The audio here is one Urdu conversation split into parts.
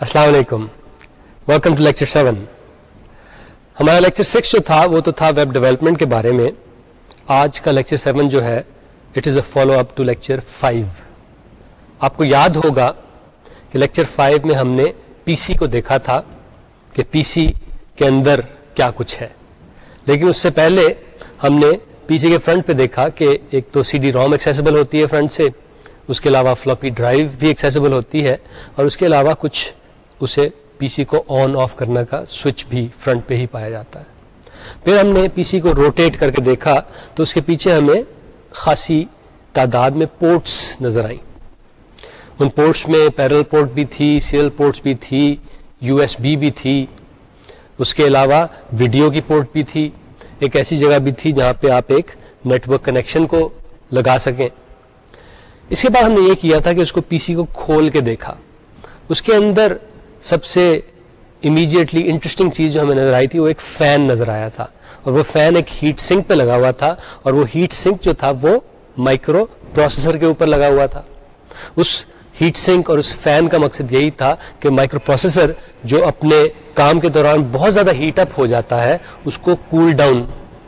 السلام علیکم۔ ویلکم ٹو لیکچر سیون ہمارا لیکچر سکس جو تھا، وہ تو تھا ویب ڈیولپمنٹ کے بارے میں۔ آج کا لیکچر سیون جو ہے it is a follow up to lecture five آپ کو یاد ہوگا کہ لیکچر فائیو میں ہم نے پی سی کو دیکھا تھا کہ پی سی کے اندر کیا کچھ ہے۔ لیکن اس سے پہلے ہم نے پی سی کے فرنٹ پہ دیکھا کہ ایک تو سی ڈی روم ایکسیسیبل ہوتی ہے فرنٹ سے، اس کے علاوہ فلوپی ڈرائیو بھی ایکسیسیبل ہوتی ہے اور اس کے علاوہ کچھ اسے پی سی کو آن آف کرنے کا سوئچ بھی فرنٹ پہ ہی پایا جاتا ہے۔ پھر ہم نے پی سی کو روٹیٹ کر کے دیکھا تو اس کے پیچھے ہمیں خاصی تعداد میں پورٹس نظر آئیں۔ ان پورٹس میں پیرل پورٹ بھی تھی، سیریل پورٹس بھی تھی، یو ایس بی بھی تھی۔ اس کے علاوہ ویڈیو کی پورٹ بھی تھی۔ ایک ایسی جگہ بھی تھی جہاں پہ آپ ایک نیٹورک کنیکشن کو لگا سکیں۔ اس کے بعد ہم نے یہ کیا تھا کہ اس کو پی سی کو کھول کے دیکھا۔ اس کے اندر سب سے امیجیٹلی انٹرسٹنگ چیز جو ہمیں نظر آئی تھی وہ ایک فین نظر آیا تھا اور وہ فین ایک ہیٹ سنک پہ لگا ہوا تھا اور وہ ہیٹ سنک جو تھا وہ مائکرو پروسیسر کے اوپر لگا ہوا تھا۔ اس ہیٹ سنک اور اس فین کا مقصد یہی تھا کہ مائکرو پروسیسر جو اپنے کام کے دوران بہت زیادہ ہیٹ اپ ہو جاتا ہے، اس کو کول ڈاؤن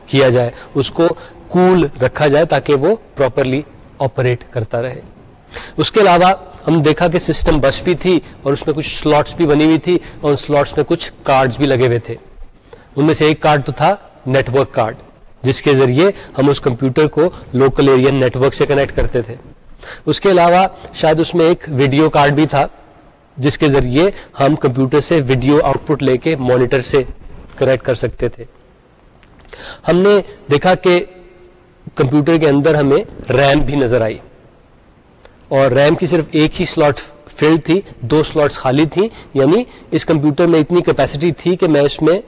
کیا جائے، اس کو کول رکھا جائے تاکہ وہ پراپرلی آپریٹ کرتا رہے۔ اس کے علاوہ ہم دیکھا کہ سسٹم بس بھی تھی اور اس میں کچھ سلاٹس بھی بنی ہوئی تھی اور ان سلاٹس میں کچھ کارڈز بھی لگے ہوئے تھے۔ ان میں سے ایک کارڈ تو تھا نیٹورک کارڈ جس کے ذریعے ہم اس کمپیوٹر کو لوکل ایریا نیٹورک سے کنیکٹ کرتے تھے۔ اس کے علاوہ شاید اس میں ایک ویڈیو کارڈ بھی تھا، جس کے ذریعے ہم کمپیوٹر سے ویڈیو آؤٹ پٹ لے کے مانیٹر سے کنیکٹ کر سکتے تھے۔ ہم نے دیکھا کہ کمپیوٹر کے اندر ہمیں ریم بھی نظر آئی۔ اور ریم کی صرف ایک ہی سلاٹ فلڈ تھی، دو سلاٹس خالی تھیں یعنی اس کمپیوٹر میں اتنی کیپیسٹی تھی کہ میں اس میں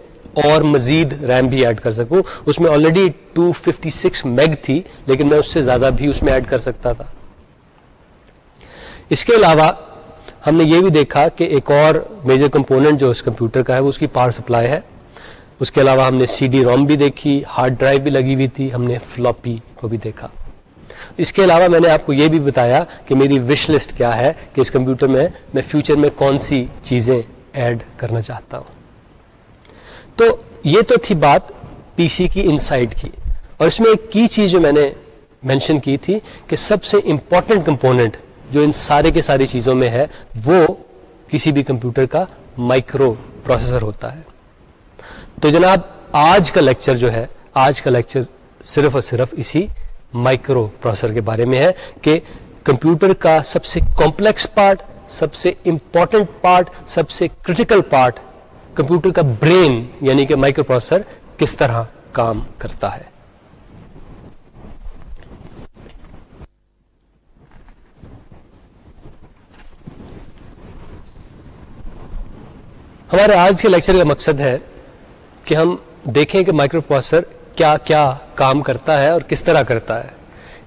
اور مزید ریم بھی ایڈ کر سکوں۔ اس میں آلریڈی 256 میگ تھی، لیکن میں اس سے زیادہ بھی اس میں ایڈ کر سکتا تھا۔ اس کے علاوہ ہم نے یہ بھی دیکھا کہ ایک اور میجر کمپوننٹ جو اس کمپیوٹر کا ہے، وہ اس کی پاور سپلائی ہے۔ اس کے علاوہ ہم نے سی ڈی روم بھی دیکھی ہارڈ ڈرائیو بھی لگی ہوئی تھی، ہم نے فلوپی کو بھی دیکھا۔ اس کے علاوہ میں نے آپ کو یہ بھی بتایا کہ میری وش لسٹ کیا ہے کہ اس کمپیوٹر میں میں فیوچر میں کون سی چیزیں ایڈ کرنا چاہتا ہوں۔ تو یہ تو تھی بات پی سی کی انسائڈ کی۔ اور اس میں ایک کی چیز جو میں نے مینشن کی تھی کہ سب سے امپورٹنٹ کمپوننٹ جو ان سارے کے ساری چیزوں میں ہے، وہ کسی بھی کمپیوٹر کا مائکرو پروسیسر ہوتا ہے۔ تو جناب، آج کا لیکچر جو ہے، آج کا لیکچر صرف اور صرف اسی مائکرو پروسیسر کے بارے میں ہے کہ کمپیوٹر کا سب سے کمپلیکس پارٹ سب سے امپورٹنٹ پارٹ سب سے کریٹیکل پارٹ کمپیوٹر کا برین یعنی کہ مائکرو پروسیسر کس طرح کام کرتا ہے؟ ہمارے آج کے لیکچر کا مقصد ہے کہ ہم دیکھیں کہ مائکرو پروسیسر کیا کیا کام کرتا ہے اور کس طرح کرتا ہے۔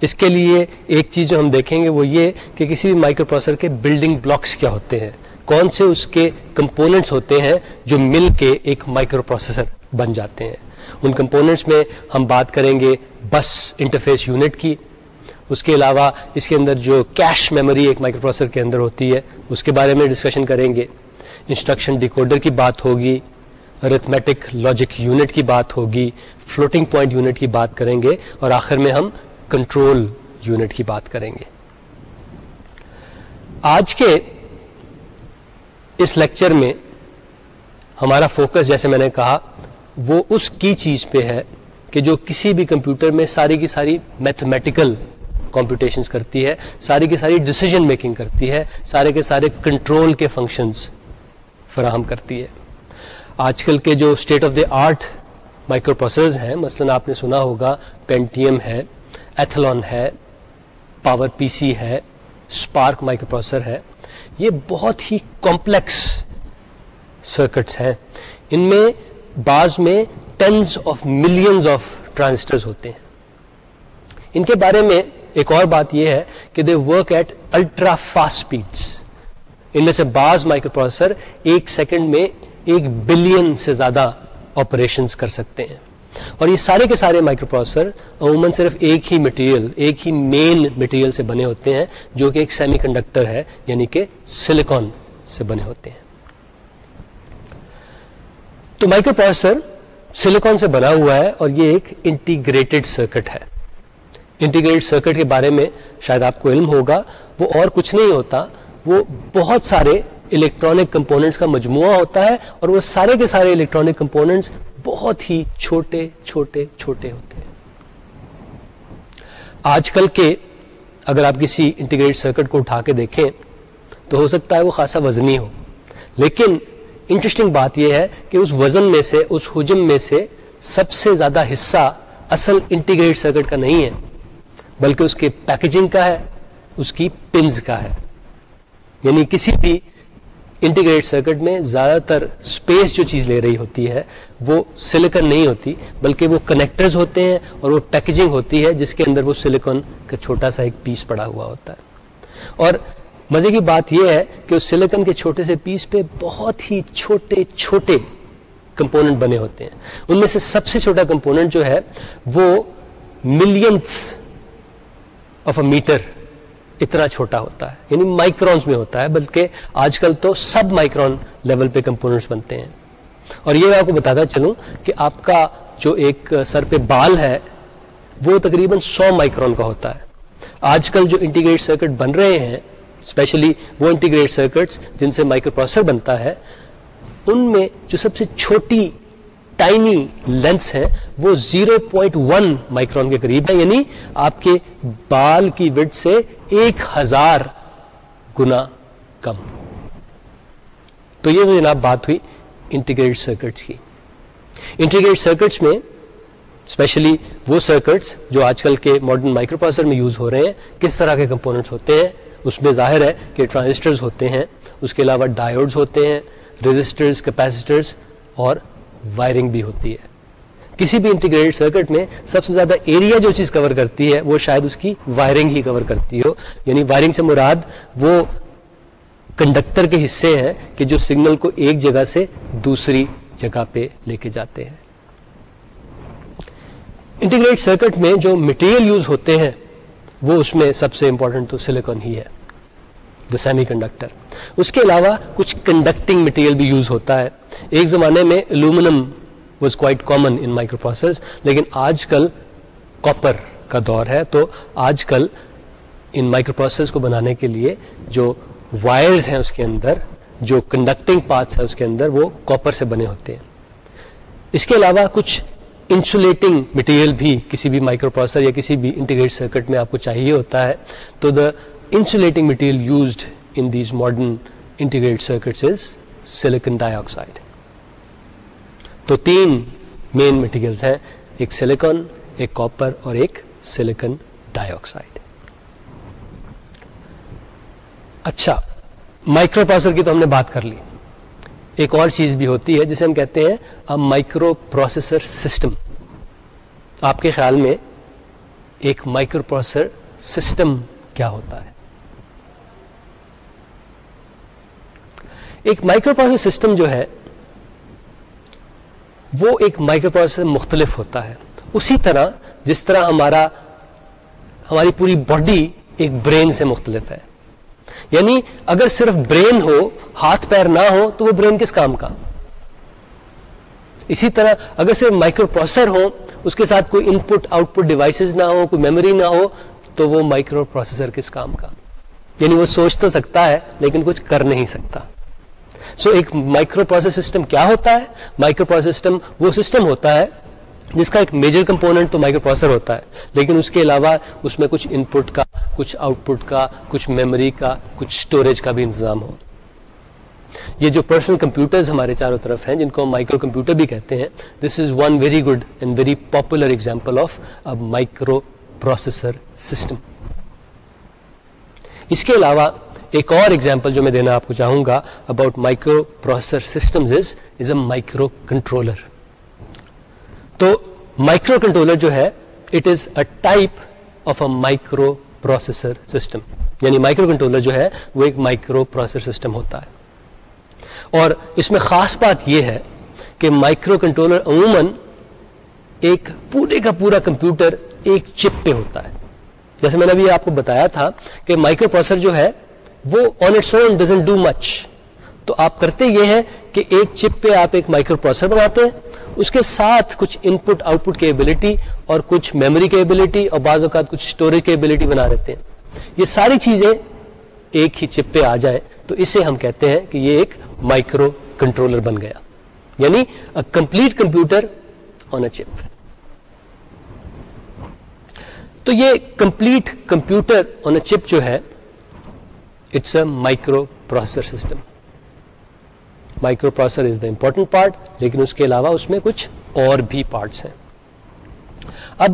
اس کے لیے ایک چیز جو ہم دیکھیں گے وہ یہ کہ کسی بھی مائکرو پروسیسر کے بلڈنگ بلاکس کیا ہوتے ہیں۔ کون سے اس کے کمپوننٹس ہوتے ہیں جو مل کے ایک مائکرو پروسیسر بن جاتے ہیں۔ ان کمپوننٹس میں ہم بات کریں گے بس انٹرفیس یونٹ کی۔ اس کے علاوہ اس کے اندر جو کیش میموری ایک مائکرو پروسیسر کے اندر ہوتی ہے، اس کے بارے میں ڈسکشن کریں گے۔ انسٹرکشن ڈیکوڈر کی بات ہوگی۔ ارتھمیٹک لاجک یونٹ کی بات ہوگی فلوٹنگ پوائنٹ یونٹ کی بات کریں گے اور آخر میں ہم کنٹرول یونٹ کی بات کریں گے۔ آج کے اس لیکچر میں ہمارا فوکس جیسے میں نے کہا، وہ اس کی چیز پہ ہے کہ جو کسی بھی کمپیوٹر میں ساری کی ساری میتھمیٹیکل کمپیوٹیشنس کرتی ہے، ساری کی ساری ڈسیزن میکنگ کرتی ہے، سارے کے سارے کنٹرول کے فنکشنز فراہم کرتی ہے۔ آج کل کے جو state of the art microprocessors ہیں، مثلا آپ نے سنا ہوگا پینٹیم ہے ایتھلون ہے پاور پی سی ہے اسپارک مائکرو پروسیسر ہے۔ یہ بہت ہی کمپلیکس سرکٹس ہیں۔ ان میں بعض میں tens of millions of transistors ہوتے ہیں۔ ان کے بارے میں ایک اور بات یہ ہے کہ they work at ultra fast speeds ان میں سے بعض مائکرو پروسیسر ایک سیکنڈ میں ایک بلین سے زیادہ آپریشن کر سکتے ہیں۔ اور یہ سارے کے سارے مائکرو پروسیسر عموماً صرف ایک ہی مٹیریل ایک ہی مین مٹیریل سے بنے ہوتے ہیں، جو کہ ایک سیمی کنڈکٹر ہے یعنی کہ سلیکون سے بنے ہوتے ہیں۔ تو مائکرو پروسیسر سلیکون سے بنا ہوا ہے اور یہ ایک انٹیگریٹڈ سرکٹ ہے۔ انٹیگریٹڈ سرکٹ کے بارے میں شاید آپ کو علم ہوگا، وہ اور کچھ نہیں ہوتا، وہ بہت سارے الیکٹرانک کمپوننٹس کا مجموعہ ہوتا ہے اور وہ سارے کے سارے الیکٹرانک کمپوننٹس بہت ہی چھوٹے چھوٹے چھوٹے ہوتے ہیں۔ آج کل کے اگر آپ کسی انٹیگریٹ سرکٹ کو اٹھا کے دیکھیں تو ہو سکتا ہے وہ خاصا وزنی ہو۔ لیکن انٹرسٹنگ بات یہ ہے کہ اس وزن میں سے، اس حجم میں سے سب سے زیادہ حصہ اصل انٹیگریٹ سرکٹ کا نہیں ہے، بلکہ اس کے پیکجنگ کا ہے، اس کی پنز کا ہے۔ یعنی کسی بھی انٹیگریٹ سرکٹ میں زیادہ تر اسپیس جو چیز لے رہی ہوتی ہے، وہ سلیکن نہیں ہوتی، بلکہ وہ کنیکٹرز ہوتے ہیں اور وہ پیکجنگ ہوتی ہے، جس کے اندر وہ سلیکن کا چھوٹا سا ایک پیس پڑا ہوا ہوتا ہے۔ اور مزے کی بات یہ ہے کہ اس سلیکن کے چھوٹے سے پیس پہ بہت ہی چھوٹے چھوٹے کمپوننٹ بنے ہوتے ہیں۔ ان میں سے سب سے چھوٹا کمپوننٹ جو ہے، وہ ملینتھ آف اے میٹر اتنا چھوٹا ہوتا ہے یعنی مائکرونز میں ہوتا ہے، بلکہ آج کل تو سب مائکرون لیول پہ کمپوننٹس بنتے ہیں۔ اور یہ میں آپ کو بتاتا چلوں کہ آپ کا جو ایک سر پہ بال ہے، وہ تقریباً سو مائکرون کا ہوتا ہے۔ آج کل جو انٹیگریٹ سرکٹ بن رہے ہیں، اسپیشلی وہ انٹیگریٹ سرکٹس جن سے مائکرو پروسیسر بنتا ہے، ان میں جو سب سے چھوٹی، ٹائنی لینس ہے وہ 0.1 مائکرون کے قریب ہے یعنی آپ کے بال کی وڈ سے ایک ہزار گنا کم۔ تو یہ تو جناب بات ہوئی انٹیگریٹ سرکٹس کی۔ انٹیگریٹ سرکٹس میں اسپیشلی وہ سرکٹس جو آج کل کے ماڈرن مائکرو پروسیسر میں یوز ہو رہے ہیں، کس طرح کے کمپوننٹس ہوتے ہیں، اس میں ظاہر ہے کہ ٹرانزسٹرز ہوتے ہیں، اس کے علاوہ ڈائیوڈز ہوتے ہیں رجسٹرز کیپیسٹرز اور وائرنگ بھی ہوتی ہے۔ کسی بھی انٹیگریٹڈ سرکٹ میں سب سے زیادہ ایریا جو چیز کور کرتی ہے، وہ شاید اس کی وائرنگ ہی کور کرتی ہو۔ یعنی وائرنگ سے مراد وہ کنڈکٹر کے حصے ہیں کہ جو سگنل کو ایک جگہ سے دوسری جگہ پہ لے کے جاتے ہیں۔ انٹیگریٹ سرکٹ میں جو مٹیریل یوز ہوتے ہیں، وہ اس میں سب سے امپورٹنٹ تو سلیکون ہی ہے دا سیمی کنڈکٹر اس کے علاوہ کچھ کنڈکٹنگ مٹیریل بھی یوز ہوتا ہے۔ ایک زمانے میں aluminium was quite common in micro process لیکن آج کل کاپر کا دور ہے تو آج کل ان مائکرو پروسیس کو بنانے کے لیے جو وائرز ہیں اس کے اندر جو کنڈکٹنگ پارٹس ہیں اس کے اندر وہ کاپر سے بنے ہوتے ہیں اس کے علاوہ کچھ انسولیٹنگ مٹیریل بھی کسی بھی مائکرو پروسیسر یا کسی بھی انٹیگریٹ سرکٹ میں آپ کو چاہیے ہوتا ہے تو the insulating material used in these modern integrate circuits is silicon dioxide تو تین مین مٹیریلس ہیں، ایک سلیکن ایک کاپر اور ایک سلیکن ڈائی آکسائڈ اچھا مائکرو پروسیسر کی تو ہم نے بات کر لی۔ ایک اور چیز بھی ہوتی ہے جسے ہم کہتے ہیں اب مائکرو پروسیسر سسٹم آپ کے خیال میں ایک مائکرو پروسیسر سسٹم کیا ہوتا ہے؟ ایک مائکرو پروسیسر سسٹم جو ہے وہ ایک مائکرو پروسیسر مختلف ہوتا ہے۔ اسی طرح جس طرح ہمارا ہماری پوری باڈی ایک برین سے مختلف ہے۔ یعنی اگر صرف برین ہو، ہاتھ پیر نہ ہو، تو وہ برین کس کام کا؟ اسی طرح اگر صرف مائکرو پروسیسر ہو، اس کے ساتھ کوئی ان پٹ آؤٹ پٹ ڈیوائسز نہ ہو، کوئی میموری نہ ہو، تو وہ مائکرو پروسیسر کس کام کا؟ یعنی وہ سوچ تو سکتا ہے، لیکن کچھ کر نہیں سکتا۔ سو so, ایک مائکرو پروسیس سسٹم کیا ہوتا ہے مائکرو پروسیس سسٹم وہ سسٹم ہوتا ہے جس کا ایک میجر کمپوننٹ تو مائکرو پروسیسر ہوتا ہے لیکن اس کے علاوہ اس میں کچھ ان پٹ کا کچھ آؤٹ پٹ کا کچھ میموری کا کچھ اسٹوریج کا بھی انتظام ہو یہ جو پرسنل کمپیوٹرز ہمارے چاروں طرف ہیں جن کو ہم مائکرو کمپیوٹر بھی کہتے ہیں this is one very good and very popular example of microprocessor system اس کے علاوہ ایک اور ایگزامپل جو میں دینا آپ کو چاہوں گا about microprocessor system is a microcontroller تو مائکرو کنٹرولر جو ہے it is a type of a microprocessor system یعنی مائکرو کنٹرولر جو ہے، وہ ایک مائکرو پروسیسر سسٹم ہوتا ہے. اور اس میں خاص بات یہ ہے کہ مائکرو کنٹرولر عموماً ایک پورے کا پورا کمپیوٹر ایک چپ پہ ہوتا ہے. جیسے میں نے ابھی آپ کو بتایا تھا کہ مائکرو پروسیسر جو ہے وہ on its own doesn't do much تو آپ کرتے یہ ہیں کہ ایک چپ پہ آپ ایک مائکرو پروسیسر بناتے ہیں، اس کے ساتھ کچھ ان پٹ آؤٹ پٹ کیبلٹی اور کچھ میموری کیبلٹی اور بعض اوقات کچھ اسٹوریج کیبلٹی بنا دیتے ہیں۔ یہ ساری چیزیں ایک ہی چپ پہ آ جائے، تو اسے ہم کہتے ہیں کہ یہ ایک مائکرو کنٹرولر بن گیا۔ یعنی کمپلیٹ کمپیوٹر آن اے چپ تو یہ complete computer on a chip جو ہے it's a microprocessor system microprocessor is the important part لیکن اس کے علاوہ اس میں کچھ اور بھی پارٹس ہیں۔ اب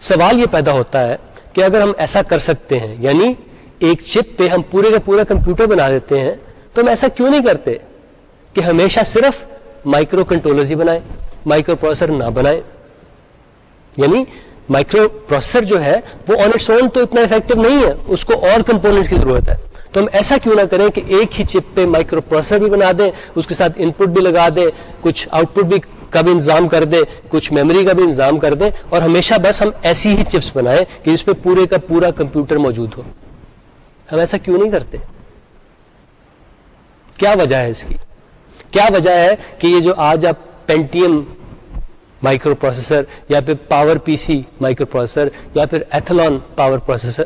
سوال یہ پیدا ہوتا ہے کہ اگر ہم ایسا کر سکتے ہیں یعنی ایک چپ پہ ہم پورے کا پورا کمپیوٹر بنا دیتے ہیں، تو ہم ایسا کیوں نہیں کرتے کہ ہمیشہ صرف مائکرو کنٹرولر ہی بنائیں مائکرو پروسیسر نہ بنائیں؟ یعنی مائکرو پروسیسر جو ہے، وہ آن اٹس اون تو اتنا افیکٹو نہیں ہے، اس کو اور کمپوننٹس کی ضرورت ہے۔ تو ہم ایسا کیوں نہ کریں کہ ایک ہی چپ پہ مائکرو پروسیسر بھی بنا دیں، اس کے ساتھ ان پٹ بھی لگا دیں، کچھ آؤٹ پٹ بھی کا بھی انتظام کر دیں، کچھ میموری کا بھی انتظام کر دیں، اور ہمیشہ بس ہم ایسی ہی چپس بنائیں کہ اس پہ پورے کا پورا کمپیوٹر موجود ہو۔ ہم ایسا کیوں نہیں کرتے؟ کیا وجہ ہے اس کی؟ کیا وجہ ہے کہ یہ جو آج آپ پینٹیم مائکرو پروسیسر یا پھر پاور پی سی مائکرو پروسیسر یا پھر Athlon power processor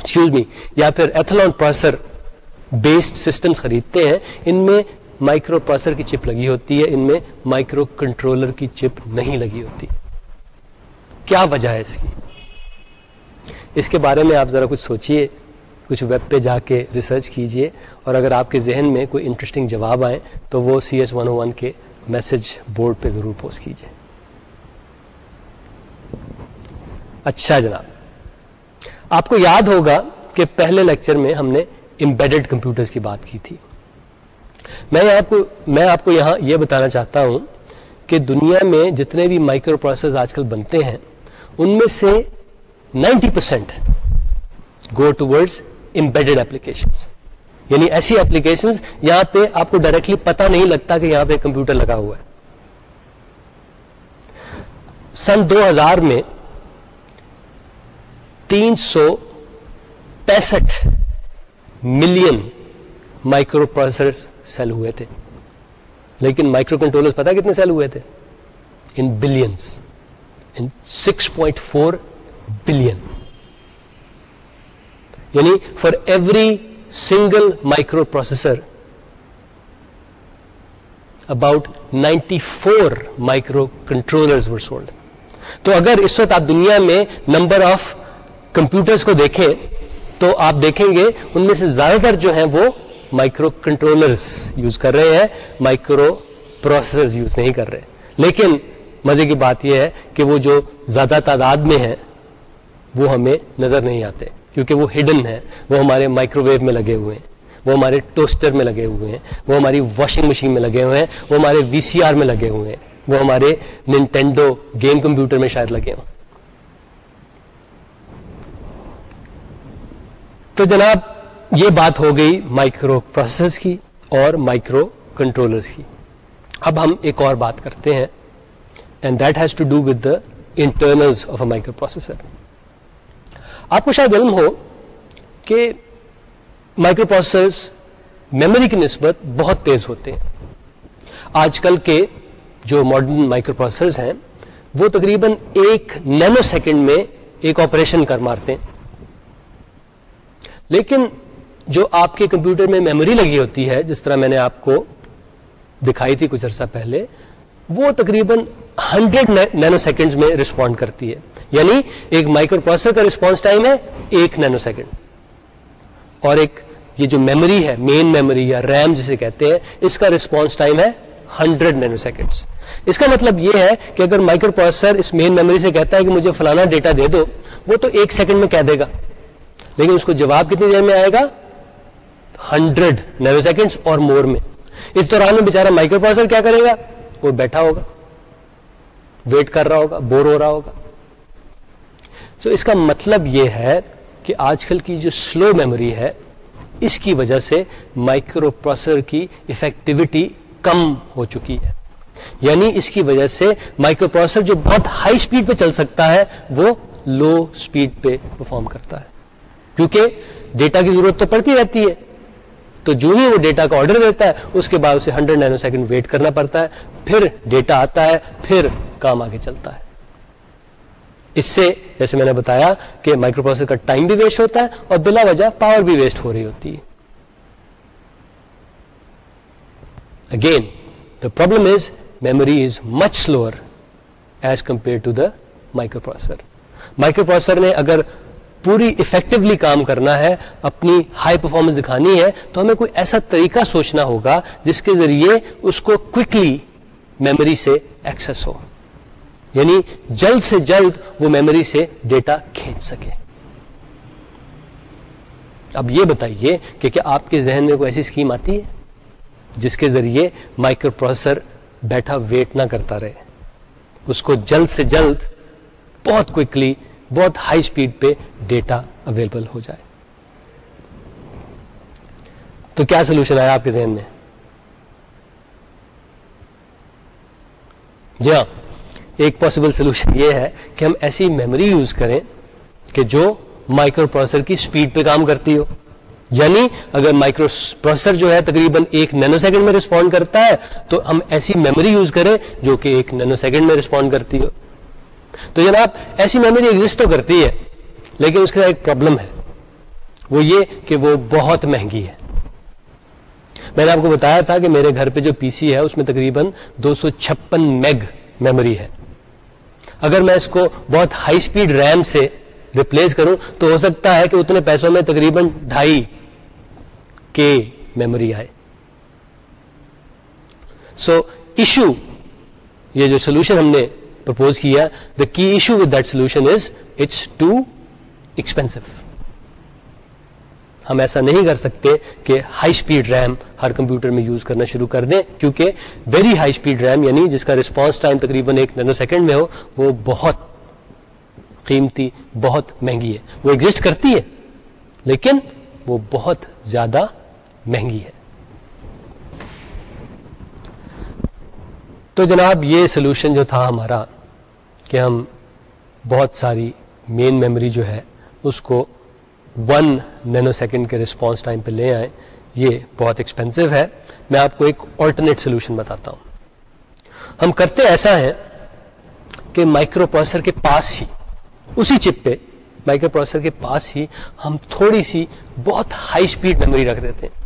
excuse me یا پھر ایتھلون پروسیسر بیسڈ سسٹم خریدتے ہیں، ان میں مائکرو پروسیسر کی چپ لگی ہوتی ہے، ان میں مائکرو کنٹرولر کی چپ نہیں لگی ہوتی۔ کیا وجہ ہے اس کی؟ اس کے بارے میں آپ ذرا کچھ سوچئے، کچھ ویب پہ جا کے ریسرچ کیجیے، اور اگر آپ کے ذہن میں کوئی انٹرسٹنگ جواب آئے تو وہ C S one O one کے میسج بورڈ پہ ضرور پوسٹ کیجیے۔ اچھا جناب۔ آپ کو یاد ہوگا کہ پہلے لیکچر میں ہم نے امبیڈڈ کمپیوٹرز کی بات کی تھی۔ میں آپ کو میں آپ کو یہاں یہ بتانا چاہتا ہوں کہ دنیا میں جتنے بھی مائکرو پروسیسر آج کل بنتے ہیں، ان میں سے ninety percent go toward embedded application یعنی ایسی ایپلیکیشن یہاں پہ آپ کو ڈائریکٹلی پتا نہیں لگتا کہ یہاں پہ کمپیوٹر لگا ہوا ہے۔ سن دو ہزار میں تین سو پینسٹھ ملین مائکرو پروسیسر سیل ہوئے تھے۔ لیکن مائکرو کنٹرولر پتا کتنے سیل ہوئے تھے؟ In billions in six point four billion. یعنی for every single microprocessor about ninety four microcontroller sold. تو اگر اس وقت آپ دنیا میں نمبر آف کمپیوٹرز کو دیکھیں تو آپ دیکھیں گے ان میں سے زیادہ تر جو ہیں وہ مائکرو کنٹرولرز یوز کر رہے ہیں مائکرو پروسیسر یوز نہیں کر رہے۔ لیکن مزے کی بات یہ ہے کہ وہ جو زیادہ تعداد میں ہیں، وہ ہمیں نظر نہیں آتے۔ کیونکہ وہ ہڈن ہے وہ ہمارے مائکرو ویو میں لگے ہوئے ہیں، وہ ہمارے ٹوسٹر میں لگے ہوئے ہیں، وہ ہماری واشنگ مشین میں لگے ہوئے ہیں، وہ ہمارے وی سی آر میں لگے ہوئے ہیں، وہ ہمارے ننٹینڈو گیم کمپیوٹر میں شاید لگے ہوں۔ تو جناب، یہ بات ہو گئی مائکرو پروسیس کی اور مائکرو کنٹرولرز کی۔ اب ہم ایک اور بات کرتے ہیں and that has to do with the internals of a microprocessor آپ کو شاید علم ہو کہ مائکرو پروسیسرز میموری کی نسبت بہت تیز ہوتے ہیں۔ آج کل کے جو ماڈرن مائکرو پروسیسرز ہیں، وہ تقریباً ایک نینو سیکنڈ میں ایک آپریشن کر مارتے ہیں۔ لیکن جو آپ کے کمپیوٹر میں میموری لگی ہوتی ہے، جس طرح میں نے آپ کو دکھائی تھی کچھ عرصہ پہلے، وہ تقریباً ہنڈریڈ نینو سیکنڈ میں رسپونڈ کرتی ہے۔ یعنی ایک مائکرو پروسیسر کا رسپانس ٹائم ہے ایک نینو سیکنڈ اور ایک یہ جو میموری ہے مین میموری یا ریم جسے کہتے ہیں، اس کا رسپانس ٹائم ہے ہنڈریڈ نینو سیکنڈ اس کا مطلب یہ ہے کہ اگر مائکرو پروسیسر اس مین میموری سے کہتا ہے کہ مجھے فلانا ڈیٹا دے دو، وہ تو ایک سیکنڈ میں کہہ دے گا۔ لیکن اس کو جواب کتنی دیر میں آئے گا؟ ہنڈریڈ نینو سیکنڈ اور مور میں۔ اس دوران میں بےچارا مائکرو پروسیسر کیا کرے گا؟ وہ بیٹھا ہوگا۔ ویٹ کر رہا ہوگا، بور ہو رہا ہوگا۔ تو اس کا مطلب یہ ہے کہ آج کل کی جو سلو میموری ہے، اس کی وجہ سے مائکرو پروسیسر کی افیکٹیوٹی کم ہو چکی ہے۔ یعنی اس کی وجہ سے مائکرو پروسیسر جو بہت ہائی سپیڈ پہ چل سکتا ہے، وہ لو سپیڈ پہ پرفارم کرتا ہے۔ کیونکہ ڈیٹا کی ضرورت تو پڑتی رہتی ہے۔ تو جو ہی وہ ڈیٹا کا آرڈر دیتا ہے، اس کے بعد اسے ہنڈریڈ نینو سیکنڈ ویٹ کرنا پڑتا ہے، پھر ڈیٹا آتا ہے، پھر کام آگے چلتا ہے۔ اس سے جیسے میں نے بتایا کہ مائکرو پروسیسر کا ٹائم بھی ویسٹ ہوتا ہے اور بلا وجہ پاور بھی ویسٹ ہو رہی ہوتی ہے۔ Again the problem is memory is much slower as compare to the microprocessor microprocessor نے اگر پوری افیکٹولی کام کرنا ہے، اپنی ہائی پرفارمنس دکھانی ہے، تو ہمیں کوئی ایسا طریقہ سوچنا ہوگا جس کے ذریعے اس کو کوکلی میموری سے ایکسس ہو۔ یعنی جلد سے جلد وہ میموری سے ڈیٹا کھینچ سکے۔ اب یہ بتائیے کہ کیا آپ کے ذہن میں کوئی ایسی اسکیم آتی ہے جس کے ذریعے مائکرو پروسیسر بیٹھا ویٹ نہ کرتا رہے؟ اس کو جلد سے جلد بہت کوکلی بہت ہائی اسپیڈ پہ ڈیٹا اویلیبل ہو جائے۔ تو کیا سولوشن آیا آپ کے ذہن میں؟ جی ہاں ایک پاسبل سولوشن یہ ہے کہ ہم ایسی میموری یوز کریں کہ جو مائکرو پروسیسر کی اسپیڈ پہ کام کرتی ہو۔ یعنی اگر مائکرو پروسیسر جو ہے تقریباً ایک نینو سیکنڈ میں رسپونڈ کرتا ہے، تو ہم ایسی میموری یوز کریں جو کہ ایک نینو سیکنڈ میں رسپونڈ کرتی ہو۔ تو جناب، ایسی میموری ایگزٹ تو کرتی ہے، لیکن اس کا ایک پرابلم ہے۔ وہ یہ کہ وہ بہت مہنگی ہے۔ میں نے آپ کو بتایا تھا کہ میرے گھر پہ جو پی سی ہے، اس میں تقریباً دو سو چھپن میگ میموری ہے۔ اگر میں اس کو بہت ہائی اسپیڈ ریم سے ریپلیس کروں، تو ہو سکتا ہے کہ اتنے پیسوں میں تقریباً ڈھائی کے میموری آئے۔ سو ایشو یہ جو سولوشن ہم نے پرپوز کیا the key issue with that solution is it's too expensive ہم ایسا نہیں کر سکتے کہ ہائی اسپیڈ ریم ہر کمپیوٹر میں یوز کرنا شروع کر دیں، کیونکہ ویری ہائی اسپیڈ ریم یعنی جس کا رسپانس ٹائم تقریباً ایک نینو سیکنڈ میں ہو، وہ بہت قیمتی، بہت مہنگی ہے۔ وہ ایگزٹ کرتی ہے، لیکن وہ بہت زیادہ مہنگی ہے۔ تو جناب یہ سولوشن جو تھا ہمارا کہ ہم بہت ساری مین میموری جو ہے اس کو ون نینو سیکنڈ کے رسپانس ٹائم پہ لے آئیں۔ یہ بہت ایکسپینسو ہے۔ میں آپ کو ایک آلٹرنیٹ سولوشن بتاتا ہوں۔ ہم کرتے ایسا ہے کہ مائکرو پروسیسر کے پاس ہی، اسی چپ پہ مائکرو پروسیسر کے پاس ہی ہم تھوڑی سی بہت ہائی اسپیڈ میموری رکھ دیتے ہیں۔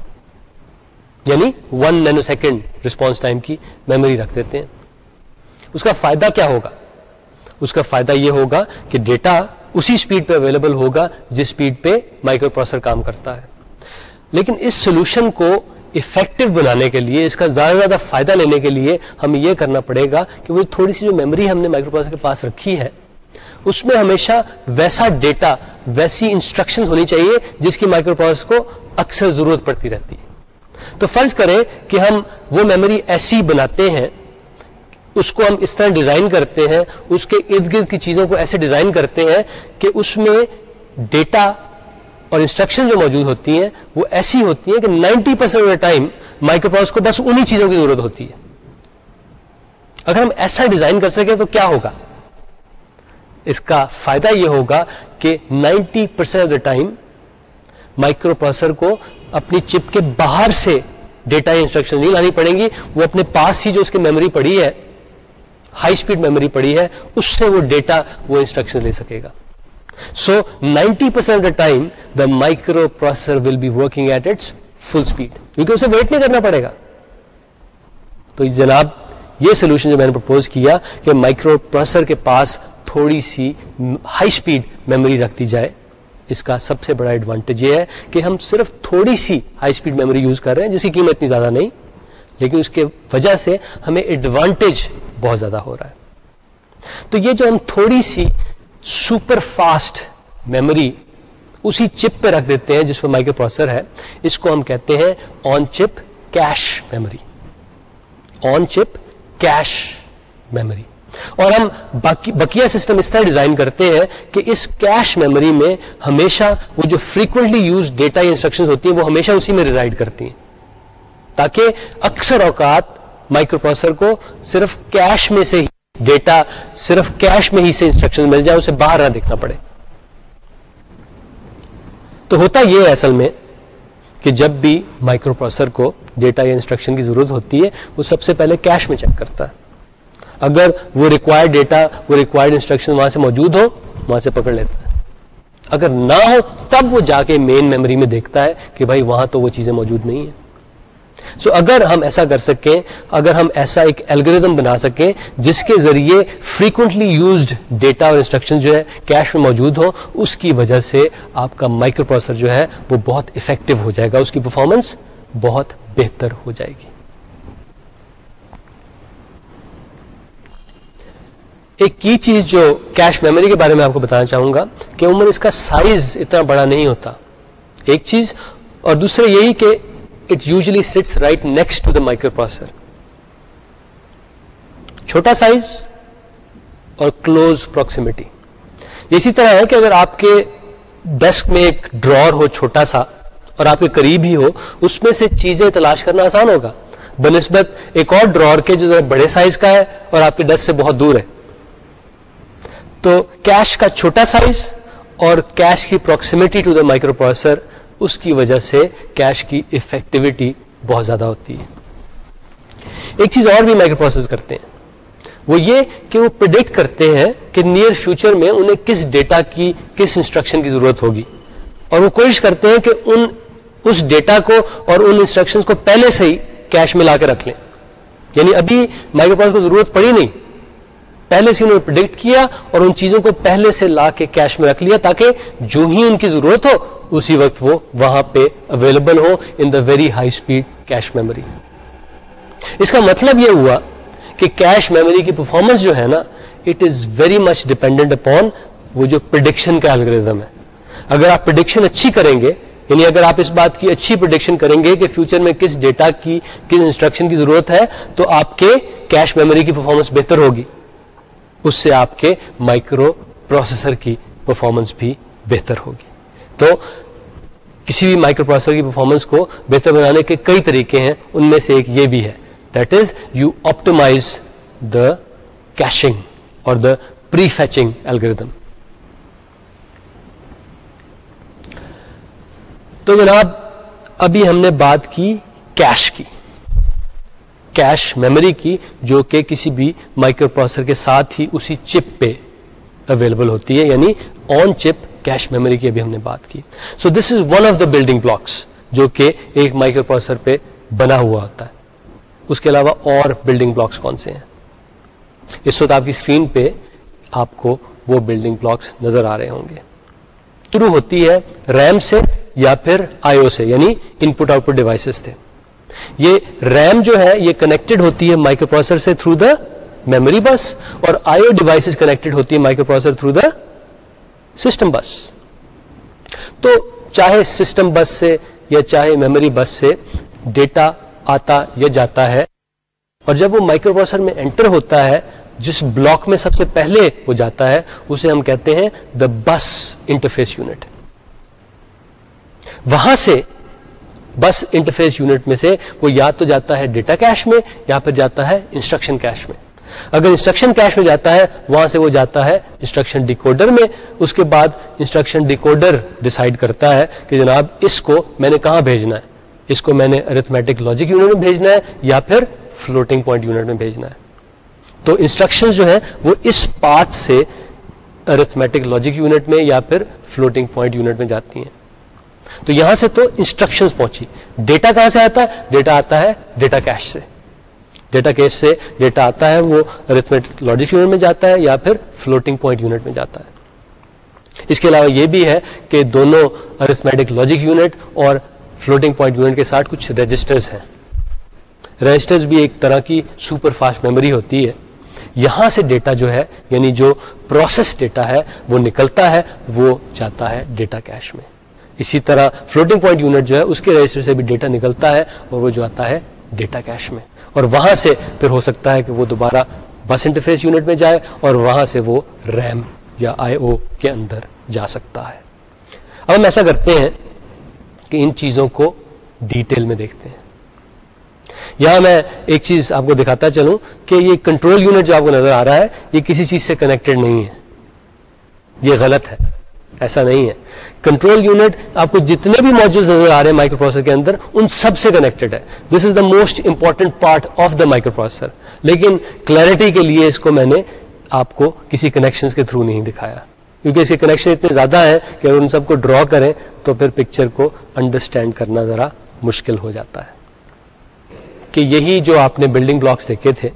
یعنی one Nano second response time کی میموری رکھ دیتے ہیں۔ اس کا فائدہ کیا ہوگا؟ اس کا فائدہ یہ ہوگا کہ ڈیٹا اسی اسپیڈ پہ اویلیبل ہوگا جس اسپیڈ پہ مائکرو پروسیسر کام کرتا ہے۔ لیکن اس سولوشن کو افیکٹو بنانے کے لیے، اس کا زیادہ سے زیادہ فائدہ لینے کے لیے ہمیں یہ کرنا پڑے گا کہ وہ تھوڑی سی جو میموری ہم نے مائکرو پروسیسر کے پاس رکھی ہے، اس میں ہمیشہ ویسا ڈیٹا ویسی انسٹرکشن ہونی چاہیے جس کی مائکرو پروسیسر کو اکثر ضرورت پڑتی رہتی ہے۔ تو فرض کریں کہ ہم وہ میموری ایسی بناتے ہیں، اس کو ہم اس طرح ڈیزائن کرتے ہیں، اس کے ارد گرد کی چیزوں کو ایسے ڈیزائن کرتے ہیں کہ اس میں ڈیٹا اور انسٹرکشن جو موجود ہوتی ہیں، وہ ایسی ہوتی ہیں کہ ninety percent of time microprocessor کو بس انہی چیزوں کی ضرورت ہوتی ہے۔ اگر ہم ایسا ڈیزائن کر سکیں تو کیا ہوگا؟ اس کا فائدہ یہ ہوگا کہ ninety percent of the time microprocessor کو اپنی چپ کے باہر سے ڈیٹا انسٹرکشن نہیں لانی پڑیں گی، وہ اپنے پاس ہی جو اس کی میموری پڑی ہے ہائی اسپیڈ میموری پڑی ہے، اس سے وہ ڈیٹا وہ انسٹرکشن لے سکے گا۔ So ninety percent time the microprocessor will be working at its full speed کیونکہ اسے ویٹ نہیں کرنا پڑے گا۔ تو جناب، یہ سولوشن جو میں نے پرپوز کیا کہ مائکرو پروسیسر کے پاس تھوڑی سی ہائی اسپیڈ میموری رکھ دی جائے۔ اس کا سب سے بڑا ایڈوانٹیج یہ ہے کہ ہم صرف تھوڑی سی ہائی اسپیڈ میموری یوز کر رہے ہیں، جس کی قیمت اتنی زیادہ نہیں، لیکن اس کے وجہ سے ہمیں ایڈوانٹیج بہت زیادہ ہو رہا ہے۔ تو یہ جو ہم تھوڑی سی سپر فاسٹ میموری اسی چپ پہ رکھ دیتے ہیں، جس پہ مائکرو پروسیسر ہے، اس کو ہم کہتے ہیں آن چپ کیش میموری آن چپ کیش میموری اور ہم بکیا سسٹم اس طرح ڈیزائن کرتے ہیں کہ اس کیش میموری میں ہمیشہ وہ جو فریکوینٹلی یوز ڈیٹا انسٹرکشن ہوتی ہیں وہ ہمیشہ اسی میں ریزائڈ کرتی ہیں۔ تاکہ اکثر اوقات مائکرو پروسیسر کو صرف کیش میں سے ہی ڈیٹا صرف کیش میں ہی سے انسٹرکشن مل جائے، اسے باہر نہ دیکھنا پڑے۔ تو ہوتا یہ ہے اصل میں کہ جب بھی مائکرو پروسیسر کو ڈیٹا یا انسٹرکشن کی ضرورت ہوتی ہے، وہ سب سے پہلے کیش میں چیک کرتا ہے۔ اگر وہ ریکوائرڈ ڈیٹا وہ ریکوائرڈ انسٹرکشن وہاں سے موجود ہو وہاں سے پکڑ لیتا ہے۔ اگر نہ ہو تب وہ جا کے مین میموری میں دیکھتا ہے کہ بھائی وہاں تو وہ چیزیں موجود نہیں ہیں۔ سو so, اگر ہم ایسا کر سکیں اگر ہم ایسا ایک الگریدم بنا سکیں جس کے ذریعے فریکوینٹلی یوزڈ ڈیٹا اور انسٹرکشن جو ہے کیش میں موجود ہو اس کی وجہ سے آپ کا مائکرو پروسیسر جو ہے وہ بہت افیکٹو ہو جائے گا اس کی پرفارمنس بہت بہتر ہو جائے گی۔ ایک کی چیز جو کیش میموری کے بارے میں آپ کو بتانا چاہوں گا کہ عمر اس کا سائز اتنا بڑا نہیں ہوتا۔ ایک چیز، اور دوسرے یہی کہ it usually sits right next to the microprocessor چھوٹا سائز اور کلوز پروکسیمٹی اسی طرح ہے کہ اگر آپ کے ڈیسک میں ایک ڈرور ہو چھوٹا سا اور آپ کے قریب ہی ہو، اس میں سے چیزیں تلاش کرنا آسان ہوگا۔ بنسبت ایک اور ڈرور کے جو بڑے سائز کا ہے اور آپ کے ڈیسک سے بہت دور ہے۔ تو کیش کا چھوٹا سائز اور کیش کی proximity to the microprocessor اس کی وجہ سے کیش کی افیکٹوٹی بہت زیادہ ہوتی ہے۔ ایک چیز اور بھی مائکرو پروسیس کرتے ہیں۔ وہ یہ کہ وہ پرڈکٹ کرتے ہیں کہ نیئر فیوچر میں انہیں کس ڈیٹا کی، کس انسٹرکشن کی ضرورت ہوگی۔ اور وہ کوشش کرتے ہیں کہ ان، اس ڈیٹا کو اور ان انسٹرکشن کو پہلے سے ہی کیش میں لا کے رکھ لیں۔ یعنی ابھی مائکرو پروسیس کو ضرورت پڑی نہیں۔ پہلے سے انہوں نے پرڈکٹ کیا اور ان چیزوں کو پہلے سے لا کے کیش میں رکھ لیا تاکہ جو ہی ان کی ضرورت ہو، اسی وقت وہ وہاں پہ available who in the very high speed cache memory اس کا مطلب یہ ہوا کہ کیش میموری کی پرفارمنس جو ہے نا it is very much dependent upon وہ جو پرڈکشن کا الگریزم ہے۔ اگر آپ پرڈکشن اچھی کریں گے یعنی اگر آپ اس بات کی اچھی پرڈکشن کریں گے کہ فیوچر میں کس ڈیٹا کی، کس انسٹرکشن کی ضرورت ہے، تو آپ کے کیش میموری کی پرفارمنس بہتر ہوگی۔ اس سے آپ کے مائکرو پروسیسر کی پرفارمنس بھی بہتر ہوگی۔ تو کسی بھی مائکرو پروسیسر کی پرفارمنس کو بہتر بنانے کے کئی طریقے ہیں، ان میں سے ایک یہ بھی ہے۔ That is you optimize the caching اور دا پری فیچنگ الگریدم تو جناب، ابھی ہم نے بات کی کیش کی۔ کیش میموری کی جو کہ کسی بھی مائکرو پروسیسر کے ساتھ ہی اسی چپ پہ اویلیبل ہوتی ہے یعنی آن چپ کیش میموری کی ابھی ہم نے بات کی۔ So this is one of the building blocks جو کہ ایک مائکرو پروسیسر پہ بنا ہوا ہوتا ہے۔ اس کے علاوہ اور بلڈنگ بلاکس کون سے ہیں؟ اس وقت آپ کی اسکرین پہ آپ کو وہ بلڈنگ بلاکس نظر آ رہے ہوں گے۔ شروع ہوتی ہے ریم سے یا پھر آئی او سے یعنی ان پٹ آؤٹ پٹ ڈیوائسز تھے یہ ریم جو ہے، یہ کنیکٹڈ ہوتی ہے مائکرو پروسیسر سے تھرو دا میموری بس اور آئی او ڈیوائسز کنیکٹڈ ہوتی ہے microprocessor through the system bus تو چاہے سسٹم بس سے یا چاہے میموری بس سے ڈیٹا آتا یا جاتا ہے، اور جب وہ مائکرو پروسیسر میں انٹر ہوتا ہے، جس بلاک میں سب سے پہلے وہ جاتا ہے، اسے ہم کہتے ہیں دا بس انٹرفیس یونٹ وہاں سے بس انٹرفیس یونٹ میں سے وہ یا تو جاتا ہے ڈیٹا کیش میں، یا پھر جاتا ہے انسٹرکشن کیش میں۔ اگر انسٹرکشن کیش میں جاتا ہے، وہاں سے وہ جاتا ہے انسٹرکشن ڈیکوڈر میں۔ اس کے بعد انسٹرکشن ڈیکوڈر ڈسائڈ کرتا ہے کہ جناب اس کو میں نے کہاں بھیجنا ہے؟ اس کو میں نے ارتھمیٹک لاجک یونٹ میں بھیجنا ہے یا پھر فلوٹنگ پوائنٹ یونٹ میں بھیجنا ہے۔ تو انسٹرکشن جو ہے وہ اس پاتھ سے ارتھمیٹک لاجک یونٹ میں یا پھر فلوٹنگ پوائنٹ یونٹ میں جاتی ہیں۔ تو یہاں سے تو انسٹرکشن پہنچی۔ ڈیٹا کہاں سے آتا ہے؟ ڈیٹا آتا ہے ڈیٹا کیش سے۔ ڈیٹا کیش سے ڈیٹا آتا ہے، وہ ارتھمیٹک لاجک یونٹ میں جاتا ہے یا پھر فلوٹنگ پوائنٹ یونٹ میں جاتا ہے۔ اس کے علاوہ یہ بھی ہے کہ دونوں ارتھمیٹک لاجک یونٹ اور فلوٹنگ پوائنٹ یونٹ کے ساتھ کچھ رجسٹرز ہیں۔ رجسٹرز بھی ایک طرح کی سپر فاسٹ میموری ہوتی ہے۔ یہاں سے ڈیٹا جو ہے یعنی جو پروسیس ڈیٹا ہے، وہ نکلتا ہے، وہ جاتا ہے ڈیٹا کیش میں۔ اسی طرح فلوٹنگ پوائنٹ یونٹ جو ہے، اس کے رجسٹر سے بھی ڈیٹا نکلتا ہے اور وہ جو آتا ہے ڈیٹا کیش میں۔ اور وہاں سے پھر ہو سکتا ہے کہ وہ دوبارہ بس انٹرفیس یونٹ میں جائے اور وہاں سے وہ ریم یا آئی او کے اندر جا سکتا ہے۔ اب ہم ایسا کرتے ہیں کہ ان چیزوں کو ڈیٹیل میں دیکھتے ہیں۔ یہاں میں ایک چیز آپ کو دکھاتا چلوں کہ یہ کنٹرول یونٹ جو آپ کو نظر آ رہا ہے، یہ کسی چیز سے کنیکٹڈ نہیں ہے۔ یہ غلط ہے۔ ایسا نہیں ہے۔ کنٹرول یونٹ آپ کو جتنے بھی موجود نظر آ رہے ہیں مائکرو پروسیسر کے اندر، ان سب سے کنیکٹڈ ہے۔ This is the most important part of the microprocessor لیکن کلیئرٹی کے لیے اس کو میں نے آپ کو کسی کنیکشن کے تھرو نہیں دکھایا۔ کیونکہ اس کے کنیکشن اتنے زیادہ ہیں کہ اگر ان سب کو ڈرا کریں تو پھر پکچر کو انڈرسٹینڈ کرنا ذرا مشکل ہو جاتا ہے۔ کہ یہی جو آپ نے بلڈنگ بلاکس دیکھے تھے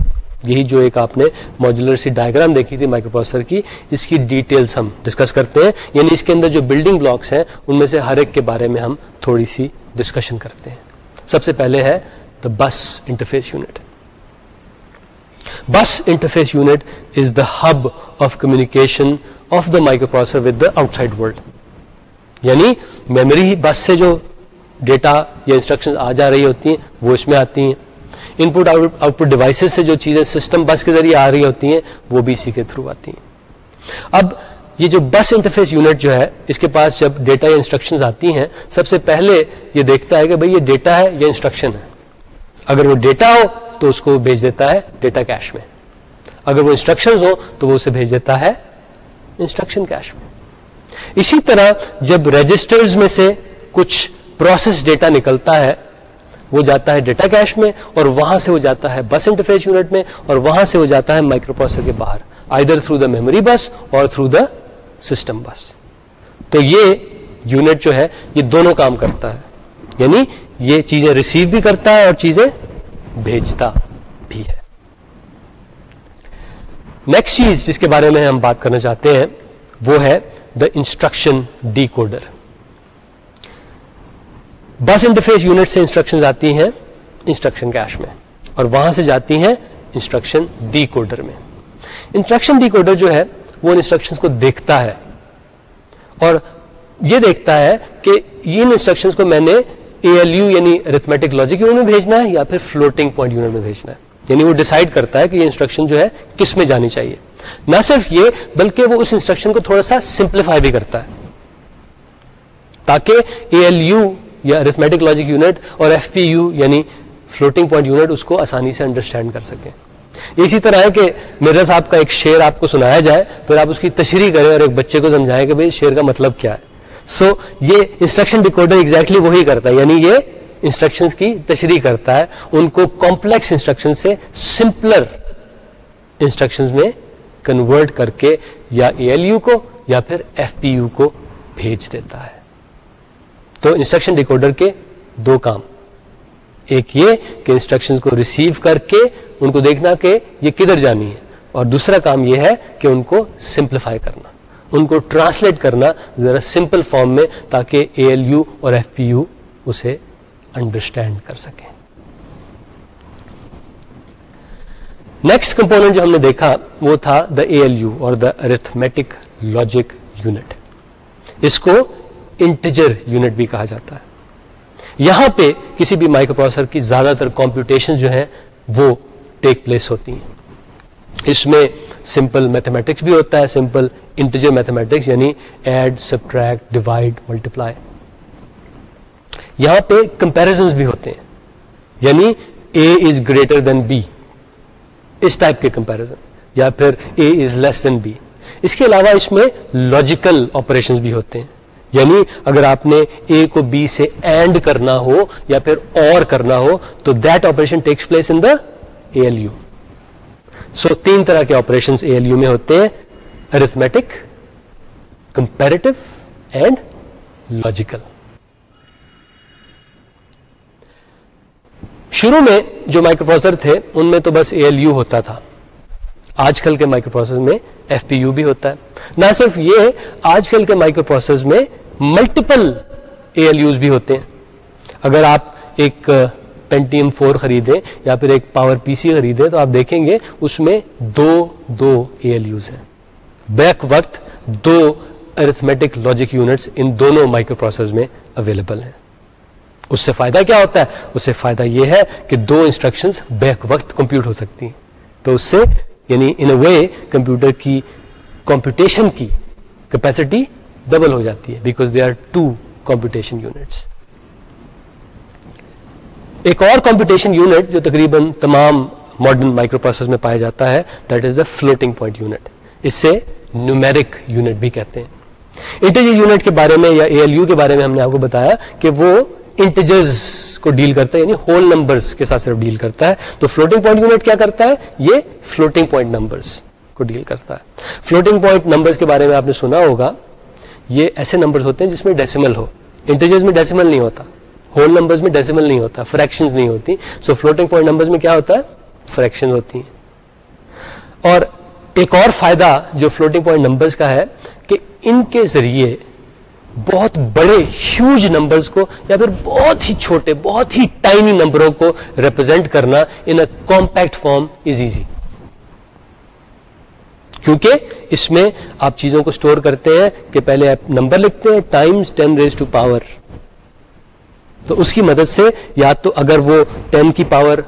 یہی جو ایک آپ نے موجولر سی ڈائگرام دیکھی تھی مائکرو پروسیسر کی، اس کی ڈیٹیلز ہم ڈسکس کرتے ہیں۔ یعنی اس کے اندر جو بلڈنگ بلاکس ہیں، ان میں سے ہر ایک کے بارے میں ہم تھوڑی سی ڈسکشن کرتے ہیں۔ سب سے پہلے ہے the bus interface unit bus interface unit is the hub of communication of the microprocessor with the outside world یعنی میموری بس سے جو ڈیٹا یا انسٹرکشن آ جا رہی ہوتی ہیں، وہ اس میں آتی ہیں۔ ان پٹ آؤٹ پٹ ڈیوائسز سے جو چیزیں سسٹم بس کے ذریعے آ رہی ہوتی ہیں، وہ بھی اسی کے تھرو آتی ہیں۔ اب یہ جو بس انٹرفیس یونٹ جو ہے، اس کے پاس جب ڈیٹا یا انسٹرکشن آتی ہیں، سب سے پہلے یہ دیکھتا ہے کہ بھئی یہ ڈیٹا ہے یا انسٹرکشن ہے۔ اگر وہ ڈیٹا ہو تو اس کو بھیج دیتا ہے ڈیٹا کیش میں۔ اگر وہ انسٹرکشن ہو تو وہ اسے بھیج دیتا ہے انسٹرکشن کیش میں۔ اسی طرح جب رجسٹرز میں سے کچھ پروسیس ڈیٹا نکلتا ہے وہ جاتا ہے ڈیٹا کیش میں اور وہاں سے وہ جاتا ہے بس انٹرفیس یونٹ میں اور وہاں سے وہ جاتا ہے مائکرو پروسیسر کے باہر either through the memory bus اور تھرو دا سسٹم بس تو یہ یونٹ جو ہے، یہ دونوں کام کرتا ہے۔ یعنی یہ چیزیں ریسیو بھی کرتا ہے اور چیزیں بھیجتا بھی ہے۔ نیکسٹ چیز جس کے بارے میں ہم بات کرنا چاہتے ہیں، وہ ہے the instruction decoder bus interface unit سے انسٹرکشن آتی ہیں انسٹرکشن کیش میں اور وہاں سے جاتی ہیں انسٹرکشن ڈی کوڈر میں۔ انسٹرکشن ڈی کوڈر جو ہے وہ انسٹرکشن کو دیکھتا ہے اور یہ دیکھتا ہے کہ ان انسٹرکشن کو میں نے اے ایل یو یعنی ارتھمیٹک لاجک یونٹ میں بھیجنا ہے یا پھر فلوٹنگ پوائنٹ یونٹ میں بھیجنا ہے۔ یعنی وہ ڈیسائڈ کرتا ہے کہ یہ انسٹرکشن جو ہے کس میں جانی چاہیے۔ نہ صرف یہ بلکہ وہ اس انسٹرکشن کو تھوڑا سا سمپلیفائی بھی کرتا ہے تاکہ اے ایل یو یا ارتھمیٹک لاجک یونٹ اور ایف پی یو یعنی فلوٹنگ پوائنٹ یونٹ اس کو آسانی سے انڈرسٹینڈ کر سکیں۔ اسی طرح ہے کہ مرزا صاحب کا ایک شعر آپ کو سنایا جائے پھر آپ اس کی تشریح کریں اور ایک بچے کو سمجھائیں کہ بھائی شعر کا مطلب کیا ہے۔ سو so, یہ انسٹرکشن ڈیکوڈر ایگزیکٹلی وہی کرتا ہے یعنی یہ انسٹرکشن کی تشریح کرتا ہے۔ ان کو کمپلیکس انسٹرکشن سے سمپلر انسٹرکشن میں کنورٹ کر کے یا اے ایل یو کو یا پھر ایف پی یو کو بھیج دیتا ہے۔ تو انسٹرکشن ڈیکوڈر کے دو کام۔ ایک یہ کہ انسٹرکشن کو ریسیو کر کے ان کو دیکھنا کہ یہ کدھر جانی ہے۔ اور دوسرا کام یہ ہے کہ ان کو سمپلیفائی کرنا۔ ان کو ٹرانسلیٹ کرنا ذرا سمپل فارم میں تاکہ اے ایل یو اور ایف پی یو اسے انڈرسٹینڈ کر سکیں۔ نیکسٹ کمپوننٹ جو ہم نے دیکھا وہ تھا دا اے ایل یو اور دا ارتھمیٹک لاجک یونٹ اس کو انٹیجر یونٹ بھی کہا جاتا ہے۔ یہاں پہ کسی بھی مائکرو پروسیسر کی زیادہ تر کمپیوٹیشن جو ہیں وہ ٹیک پلیس ہوتی ہیں۔ اس میں سمپل میتھمیٹکس بھی ہوتا ہے سمپل انٹیجر میتھمیٹکس یعنی ایڈ سبٹریکٹ ڈیوائڈ ملٹیپلائی یہاں پہ کمپیرزنس بھی ہوتے ہیں یعنی A is greater than B us type کے کمپیرزن یا پھر اے از لیس دین بی اس کے علاوہ اس میں لاجیکل آپریشن بھی ہوتے ہیں۔ یعنی اگر آپ نے اے کو بی سے اینڈ کرنا ہو یا پھر اور کرنا ہو، تو that operation takes place in the A L U so تین طرح کے آپریشن اے ایل یو میں ہوتے ہیں ارتھمیٹک کمپیرٹیو اینڈ لاجیکل شروع میں جو مائکرو پروسیسر تھے، ان میں تو بس اے ایل یو ہوتا تھا۔ آج کل کے مائکرو پروسیسر میں ایف پی یو بھی ہوتا ہے۔ نہ صرف یہ آج کل کے مائکرو پروسیسر میں ملٹیپل اے ایل یوز بھی ہوتے ہیں۔ اگر آپ ایک پینٹیم فور خریدیں یا پھر ایک پاور پی سی خریدیں، تو آپ دیکھیں گے اس میں دو دو اے ایل یوز ہیں۔ بیک وقت دو ارتھمیٹک لاجک یونٹس ان دونوں مائکرو پروسیسر میں اویلیبل ہیں۔ اس سے فائدہ کیا ہوتا ہے؟ اس سے فائدہ یہ ہے کہ دو انسٹرکشنز بیک وقت کمپیوٹ ہو سکتی ہیں۔ تو اس سے یعنی ان اے وے کمپیوٹر کی کمپیوٹیشن کی کیپیسٹی ڈبل ہو جاتی ہے because they are two computation units ایک اور کمپیوٹیشن یونٹ جو تقریباً تمام ماڈرن مائکرو پروسیس میں پایا جاتا ہے that is the floating point unit اس سے نیومیرک یونٹ بھی کہتے ہیں. انٹیجر یونٹ کے بارے میں یا اے ایل یو کے بارے میں ہم نے آپ کو بتایا کہ وہ انٹیجرز کو ڈیل کرتا ہے یعنی ہول نمبرز کے ساتھ صرف ڈیل کرتا ہے، تو فلوٹنگ پوائنٹ یونٹ کیا کرتا ہے؟ یہ فلوٹنگ پوائنٹ نمبرز کو ڈیل کرتا ہے۔ فلوٹنگ پوائنٹ نمبرز کے بارے میں آپ نے سنا ہوگا، یہ ایسے نمبرز ہوتے ہیں جس میں ڈیسیمل ہو۔ انٹیجرز میں ڈیسیمل نہیں ہوتا ہول نمبرز میں ڈیسیمل نہیں ہوتا فریکشنز نہیں ہوتی۔ سو فلوٹنگ پوائنٹ نمبرز میں کیا ہوتا ہے؟ فریکشن ہوتی ہیں۔ اور ایک اور فائدہ جو فلوٹنگ پوائنٹ نمبرز کا ہے، کہ ان کے ذریعے بہت بڑے ہیوج نمبرز کو یا پھر بہت ہی چھوٹے، بہت ہی ٹائنی نمبروں کو ریپرزینٹ کرنا in a compact form is easy کیونکہ اس میں آپ چیزوں کو سٹور کرتے ہیں کہ پہلے آپ نمبر لکھتے ہیں times ten raise to power تو اس کی مدد سے یا تو اگر وہ ٹین کی پاور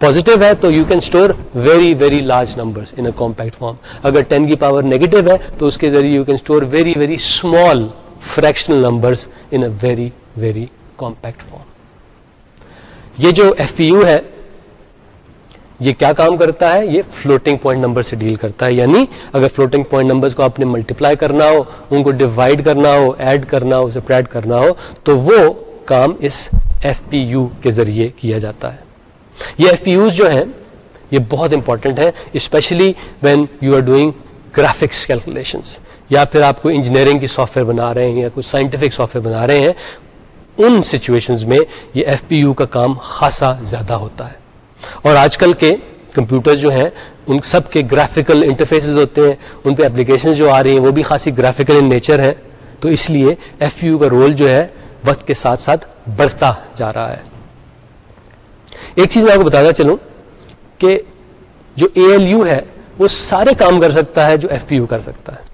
پوزیٹو ہے تو you can store very very large number in a compact form اگر ٹین کی پاور نیگیٹو ہے تو اس کے ذریعے you can store very very small fractional numbers in a very very compact form یہ جو ایف پی یو ہے، یہ کیا کام کرتا ہے؟ یہ فلوٹنگ پوائنٹ نمبر سے ڈیل کرتا ہے. یعنی اگر فلوٹنگ پوائنٹ نمبر کو آپ نے ملٹیپلائی کرنا ہو، ان کو ڈیوائڈ کرنا ہو ایڈ کرنا ہو سپریٹ کرنا ہو، تو وہ کام اس ایف پی یو کے ذریعے کیا جاتا ہے. یہ ایف پی یوز جو ہیں، یہ بہت امپورٹنٹ ہے especially when you are doing graphics calculations یا پھر آپ کو انجینئرنگ کی سافٹ ویئر بنا رہے ہیں یا کچھ سائنٹیفک سافٹ ویئر بنا رہے ہیں، ان سچویشنز میں یہ ایف پی یو کا کام خاصا زیادہ ہوتا ہے۔ اور آج کل کے کمپیوٹر جو ہیں، ان سب کے گرافیکل انٹرفیسز ہوتے ہیں، ان پہ اپلیکیشن جو آ رہی ہیں، وہ بھی خاصی گرافیکل ان نیچر ہے تو اس لیے ایف پی یو کا رول جو ہے، وقت کے ساتھ ساتھ بڑھتا جا رہا ہے۔ ایک چیز میں آپ کو بتانا چلوں کہ جو اے ایل یو ہے، وہ سارے کام کر سکتا ہے جو ایف پی یو کر سکتا ہے۔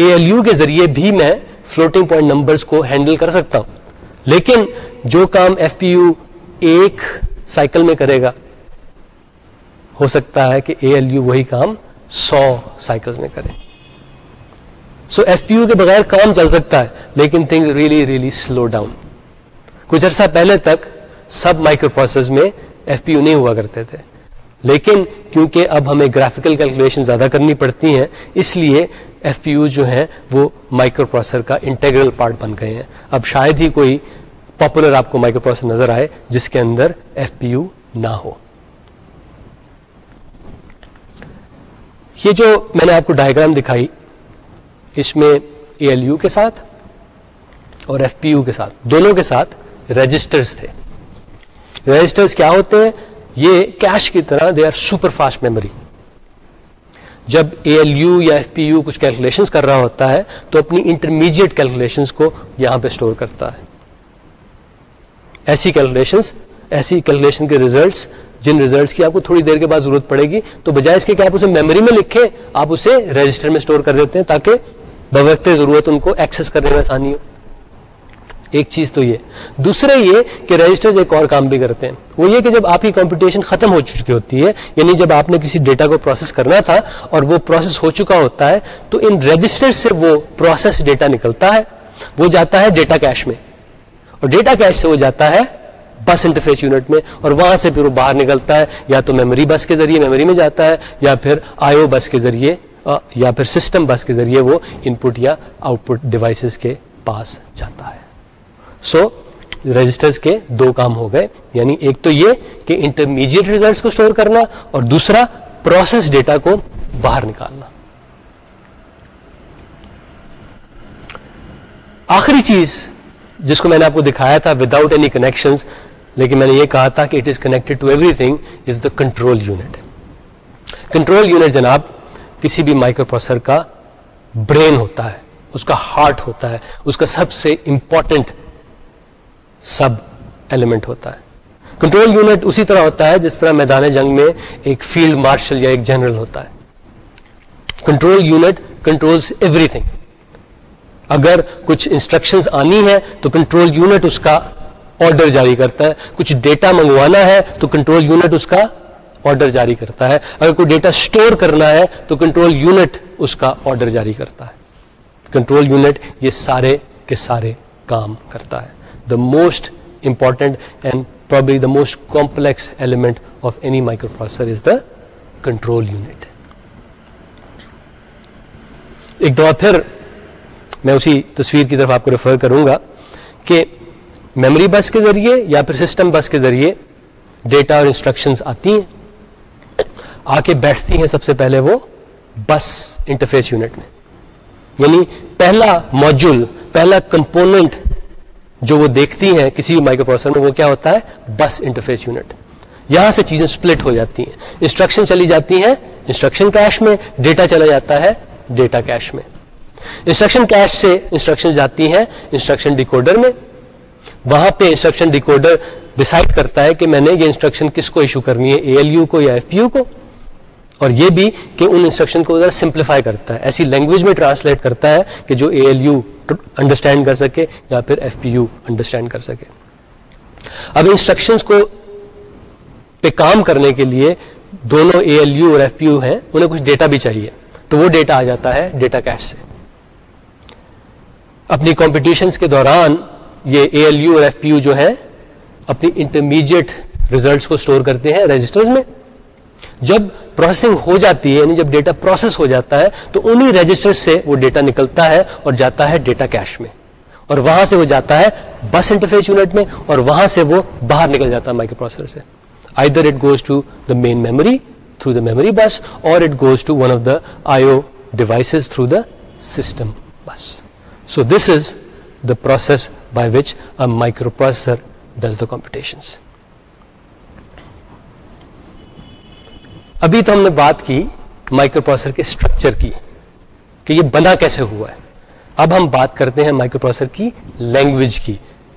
اے ایل یو کے ذریعے بھی میں فلوٹنگ پوائنٹ نمبرز کو ہینڈل کر سکتا ہوں۔ لیکن جو کام ایف پی یو ایک سائیکل میں کرے گا، ہو سکتا ہے کہ اے ایل یو وہی کام سو سائیکل میں کرے۔ سو ایف پی یو کے بغیر کام چل سکتا ہے، لیکن things really really slow down کچھ عرصہ پہلے تک سب مائکرو پروسیس میں ایف پی یو نہیں ہوا کرتے تھے۔ لیکن کیونکہ اب ہمیں گرافیکل کیلکولیشن زیادہ کرنی پڑتی ہیں، اس لیے ایف پی یو جو ہیں وہ مائکرو پروسیسر کا انٹیگرل پارٹ بن گئے ہیں۔ اب شاید ہی کوئی پاپولر آپ کو مائکرو پروسیسر نظر آئے جس کے اندر ایف پی یو نہ ہو۔ یہ جو میں نے آپ کو ڈائگرام دکھائی، اس میں اے ایل یو کے ساتھ اور ایف پی یو کے ساتھ، دونوں کے ساتھ رجسٹرز تھے۔ رجسٹرز کیا ہوتے ہیں؟ یہ کیش کی طرح they are super fast memory جب اے ایل یو یا ایف پی یو کچھ کیلکولیشن کر رہا ہوتا ہے، تو اپنی انٹرمیڈیٹ کیلکولیشن کو یہاں پہ اسٹور کرتا ہے۔ ایسی کیلکولیشن ایسی کیلکولیشن کے ریزلٹس جن ریزلٹس کی آپ کو تھوڑی دیر کے بعد ضرورت پڑے گی، تو بجائے اس کے کہ آپ اسے میموری میں لکھیں، آپ اسے رجسٹر میں اسٹور کر دیتے ہیں تاکہ بوقت ضرورت ان کو ایکسس کرنے میں آسانی ہو۔ ایک چیز تو یہ۔ دوسرے یہ کہ رجسٹرز ایک اور کام بھی کرتے ہیں۔ وہ یہ کہ جب آپ کی کمپٹیشن ختم ہو چکی ہوتی ہے یعنی جب آپ نے کسی ڈیٹا کو پروسیس کرنا تھا اور وہ پروسیس ہو چکا ہوتا ہے، تو ان رجسٹر سے وہ پروسیس ڈیٹا نکلتا ہے۔ وہ جاتا ہے ڈیٹا کیش میں۔ اور ڈیٹا کیش سے وہ جاتا ہے بس انٹرفیس یونٹ میں۔ اور وہاں سے پھر وہ باہر نکلتا ہے، یا تو میموری بس کے ذریعے میموری میں جاتا ہے، یا پھر آئیو بس کے ذریعے یا پھر سسٹم بس کے ذریعے وہ ان پٹ یا آؤٹ پٹ ڈیوائسز کے پاس جاتا ہے۔ سو رجسٹرز کے دو کام ہو گئے۔ یعنی ایک تو یہ کہ انٹرمیڈیٹ ریزلٹس کو اسٹور کرنا اور دوسرا پروسیس ڈیٹا کو باہر نکالنا۔ آخری چیز جس کو میں نے آپ کو دکھایا تھا وداؤٹ اینی کنیکشن لیکن میں نے یہ کہا تھا کہ it is connected to everything is the control unit control unit جناب، کسی بھی مائکرو پروسیسر کا برین ہوتا ہے، اس کا ہارٹ ہوتا ہے، اس کا سب سے امپورٹنٹ سب ایلیمنٹ ہوتا ہے۔ کنٹرول یونٹ اسی طرح ہوتا ہے جس طرح میدان جنگ میں ایک فیلڈ مارشل یا ایک جنرل ہوتا ہے۔ Control unit control everything اگر کچھ انسٹرکشنز آنی ہے تو کنٹرول یونٹ اس کا آرڈر جاری کرتا ہے۔ کچھ ڈیٹا منگوانا ہے تو کنٹرول یونٹ اس کا آرڈر جاری کرتا ہے۔ اگر کوئی ڈیٹا سٹور کرنا ہے تو کنٹرول یونٹ اس کا آرڈر جاری کرتا ہے۔ کنٹرول یونٹ یہ سارے کے سارے کام کرتا ہے۔ The most important and probably the most complex element of any microprocessor is the control unit ایک دفعہ پھر میں اسی تصویر کی طرف آپ کو ریفر کروں گا کہ میموری بس کے ذریعے یا پھر سسٹم بس کے ذریعے ڈیٹا اور انسٹرکشنز آتی ہیں۔ آ کے بیٹھتی ہیں سب سے پہلے وہ بس انٹرفیس یونٹ میں۔ یعنی پہلا موجول پہلا کمپوننٹ جو وہ دیکھتی ہیں کسی بھی مائکرو پروسیسر میں، وہ کیا ہوتا ہے؟ بس انٹرفیس یونٹ یہاں سے چیزیں سپلٹ ہو جاتی ہیں۔ انسٹرکشن چلی جاتی ہیں انسٹرکشن کیش میں ڈیٹا چلا جاتا ہے ڈیٹا کیش میں۔ انسٹرکشن کیش سے انسٹرکشن جاتی ہیں انسٹرکشن ڈیکوڈر میں۔ وہاں پہ انسٹرکشن ڈیکوڈر ڈسائڈ کرتا ہے کہ میں نے یہ انسٹرکشن کس کو ایشو کرنی ہے؟ اے ایل یو کو یا ایف پی یو کو؟ اور یہ بھی کہ ان انسٹرکشن کو ذرا سمپلیفائی کرتا ہے، ایسی لینگویج میں ٹرانسلیٹ کرتا ہے کہ جو اے ایل یو انڈرسٹینڈ کر سکے یا پھر ایف پی یو انڈرسٹینڈ کر سکے۔ اب انسٹرکشنس کو پہ کام کرنے کے لیے دونوں اے ایل یو اور ایف پی یو ہیں، انہیں کچھ ڈیٹا بھی چاہیے۔ تو وہ ڈیٹا آ جاتا ہے ڈیٹا کیش سے۔ اپنی کمپٹیشنس کے دوران یہ اے ایل یو اور ایف پی یو جو ہے اپنی انٹرمیڈیٹ ریزلٹس کو اسٹور کرتے ہیں رجسٹرز میں۔ جب پروسیسنگ ہو جاتی ہے یعنی جب ڈیٹا پروسیس ہو جاتا ہے، تو انہی رجسٹر سے وہ ڈیٹا نکلتا ہے اور جاتا ہے ڈیٹا کیش میں۔ اور وہاں سے وہ جاتا ہے بس انٹرفیس یونٹ میں اور وہاں سے وہ باہر نکل جاتا ہے مائکرو پروسیسر سے۔ I it goes to the main memory through the memory bus اور it goes to one of the I O devices through the system bus so this is the process by which a microprocessor does the computations ابھی تو ہم نے بات کی مائکرو پروسیسر کے اسٹرکچر کی کہ یہ بنا کیسے ہوا ہے۔ اب ہم بات کرتے ہیں مائکرو پروسیسر کی لینگویج کی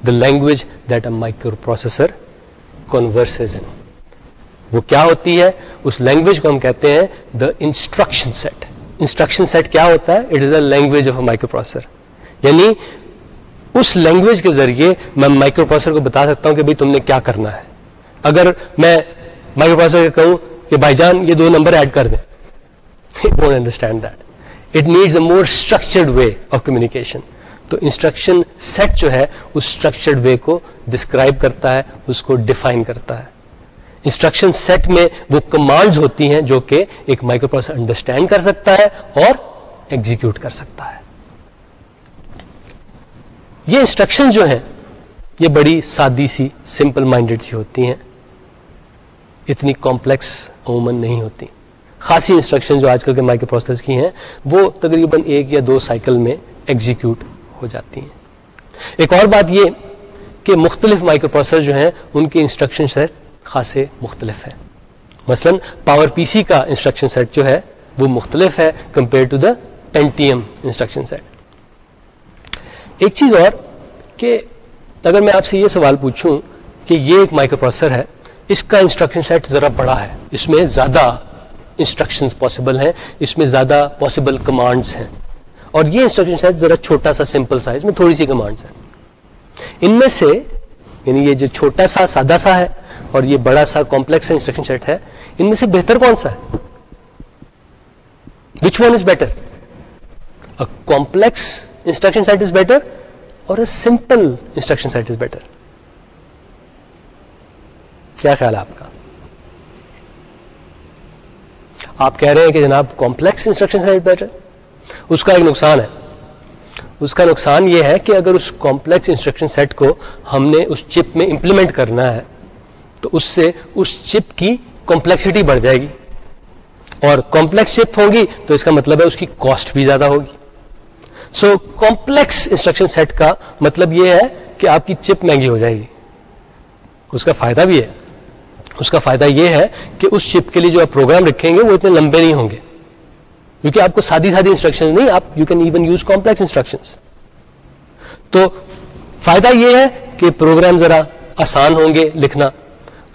the language that a microprocessor converses in وہ کیا ہوتی ہے؟ اس لینگویج کو ہم کہتے ہیں the instruction set instruction set کیا ہوتا ہے؟ It is a language of a microprocessor یعنی اس لینگویج کے ذریعے میں مائکرو پروسیسر کو بتا سکتا ہوں کہ بھائی تم نے کیا کرنا ہے۔ اگر میں مائکرو پروسیسر کہوں کہ بھائی جان، یہ دو نمبر ایڈ کر دیں۔ Don't understand that it needs a more structured way of communication تو انسٹرکشن سیٹ جو ہے، اس اسٹرکچرڈ وے کو ڈسکرائب کرتا ہے، اس کو ڈیفائن کرتا ہے۔ انسٹرکشن سیٹ میں وہ کمانڈز ہوتی ہیں جو کہ ایک مائکرو پروسیسر انڈرسٹینڈ کر سکتا ہے اور ایگزیکیوٹ کر سکتا ہے۔ یہ انسٹرکشن جو ہیں، یہ بڑی سادی سی سمپل مائنڈیڈ سی ہوتی ہیں۔ اتنی کمپلیکس عموماً نہیں ہوتی۔ خاصی انسٹرکشن جو آج کل کے مائکرو پروسیسر کی ہیں، وہ تقریباً ایک یا دو سائیکل میں ایگزیکیوٹ ہو جاتی ہیں۔ ایک اور بات یہ کہ مختلف مائکرو پروسیسر جو ہیں، ان کے انسٹرکشن سیٹ خاصے مختلف ہیں۔ مثلا پاور پی سی کا انسٹرکشن سیٹ جو ہے، وہ مختلف ہے compare to the N T M instruction set ایک چیز اور کہ اگر میں آپ سے یہ سوال پوچھوں کہ یہ ایک مائکرو پروسیسر ہے اس کا انسٹرکشن سیٹ ذرا بڑا ہے۔ اس میں زیادہ انسٹرکشن پاسبل ہیں، اس میں زیادہ پاسبل کمانڈس ہیں۔ اور یہ انسٹرکشن سیٹ ذرا چھوٹا سا سمپل سا اس میں تھوڑی سی کمانڈس ہیں۔ ان میں سے یعنی یہ جو چھوٹا سا، سادہ سا ہے اور یہ بڑا سا کمپلیکس انسٹرکشن سیٹ ہے، ان میں سے بہتر کون سا ہے؟ Which one is better complex instruction set is better اور a simple instruction set is better کیا خیال ہے آپ کا؟ آپ کہہ رہے ہیں کہ جناب کمپلیکس انسٹرکشن سیٹ بیٹر اس کا ایک نقصان ہے۔ اس کا نقصان یہ ہے کہ اگر اس کمپلیکس انسٹرکشن سیٹ کو ہم نے اس چپ میں امپلیمنٹ کرنا ہے، تو اس سے اس چپ کی کمپلیکسٹی بڑھ جائے گی۔ اور کمپلیکس چپ ہوگی تو اس کا مطلب ہے اس کی کاسٹ بھی زیادہ ہوگی۔ سو کمپلیکس انسٹرکشن سیٹ کا مطلب یہ ہے کہ آپ کی چپ مہنگی ہو جائے گی۔ اس کا فائدہ بھی ہے۔ اس کا فائدہ یہ ہے کہ اس چپ کے لیے جو آپ پروگرام رکھیں گے وہ اتنے لمبے نہیں ہوں گے۔ کیونکہ آپ کو سادی سادی انسٹرکشن نہیں، آپ you can even use complex instruction تو فائدہ یہ ہے کہ پروگرام ذرا آسان ہوں گے لکھنا۔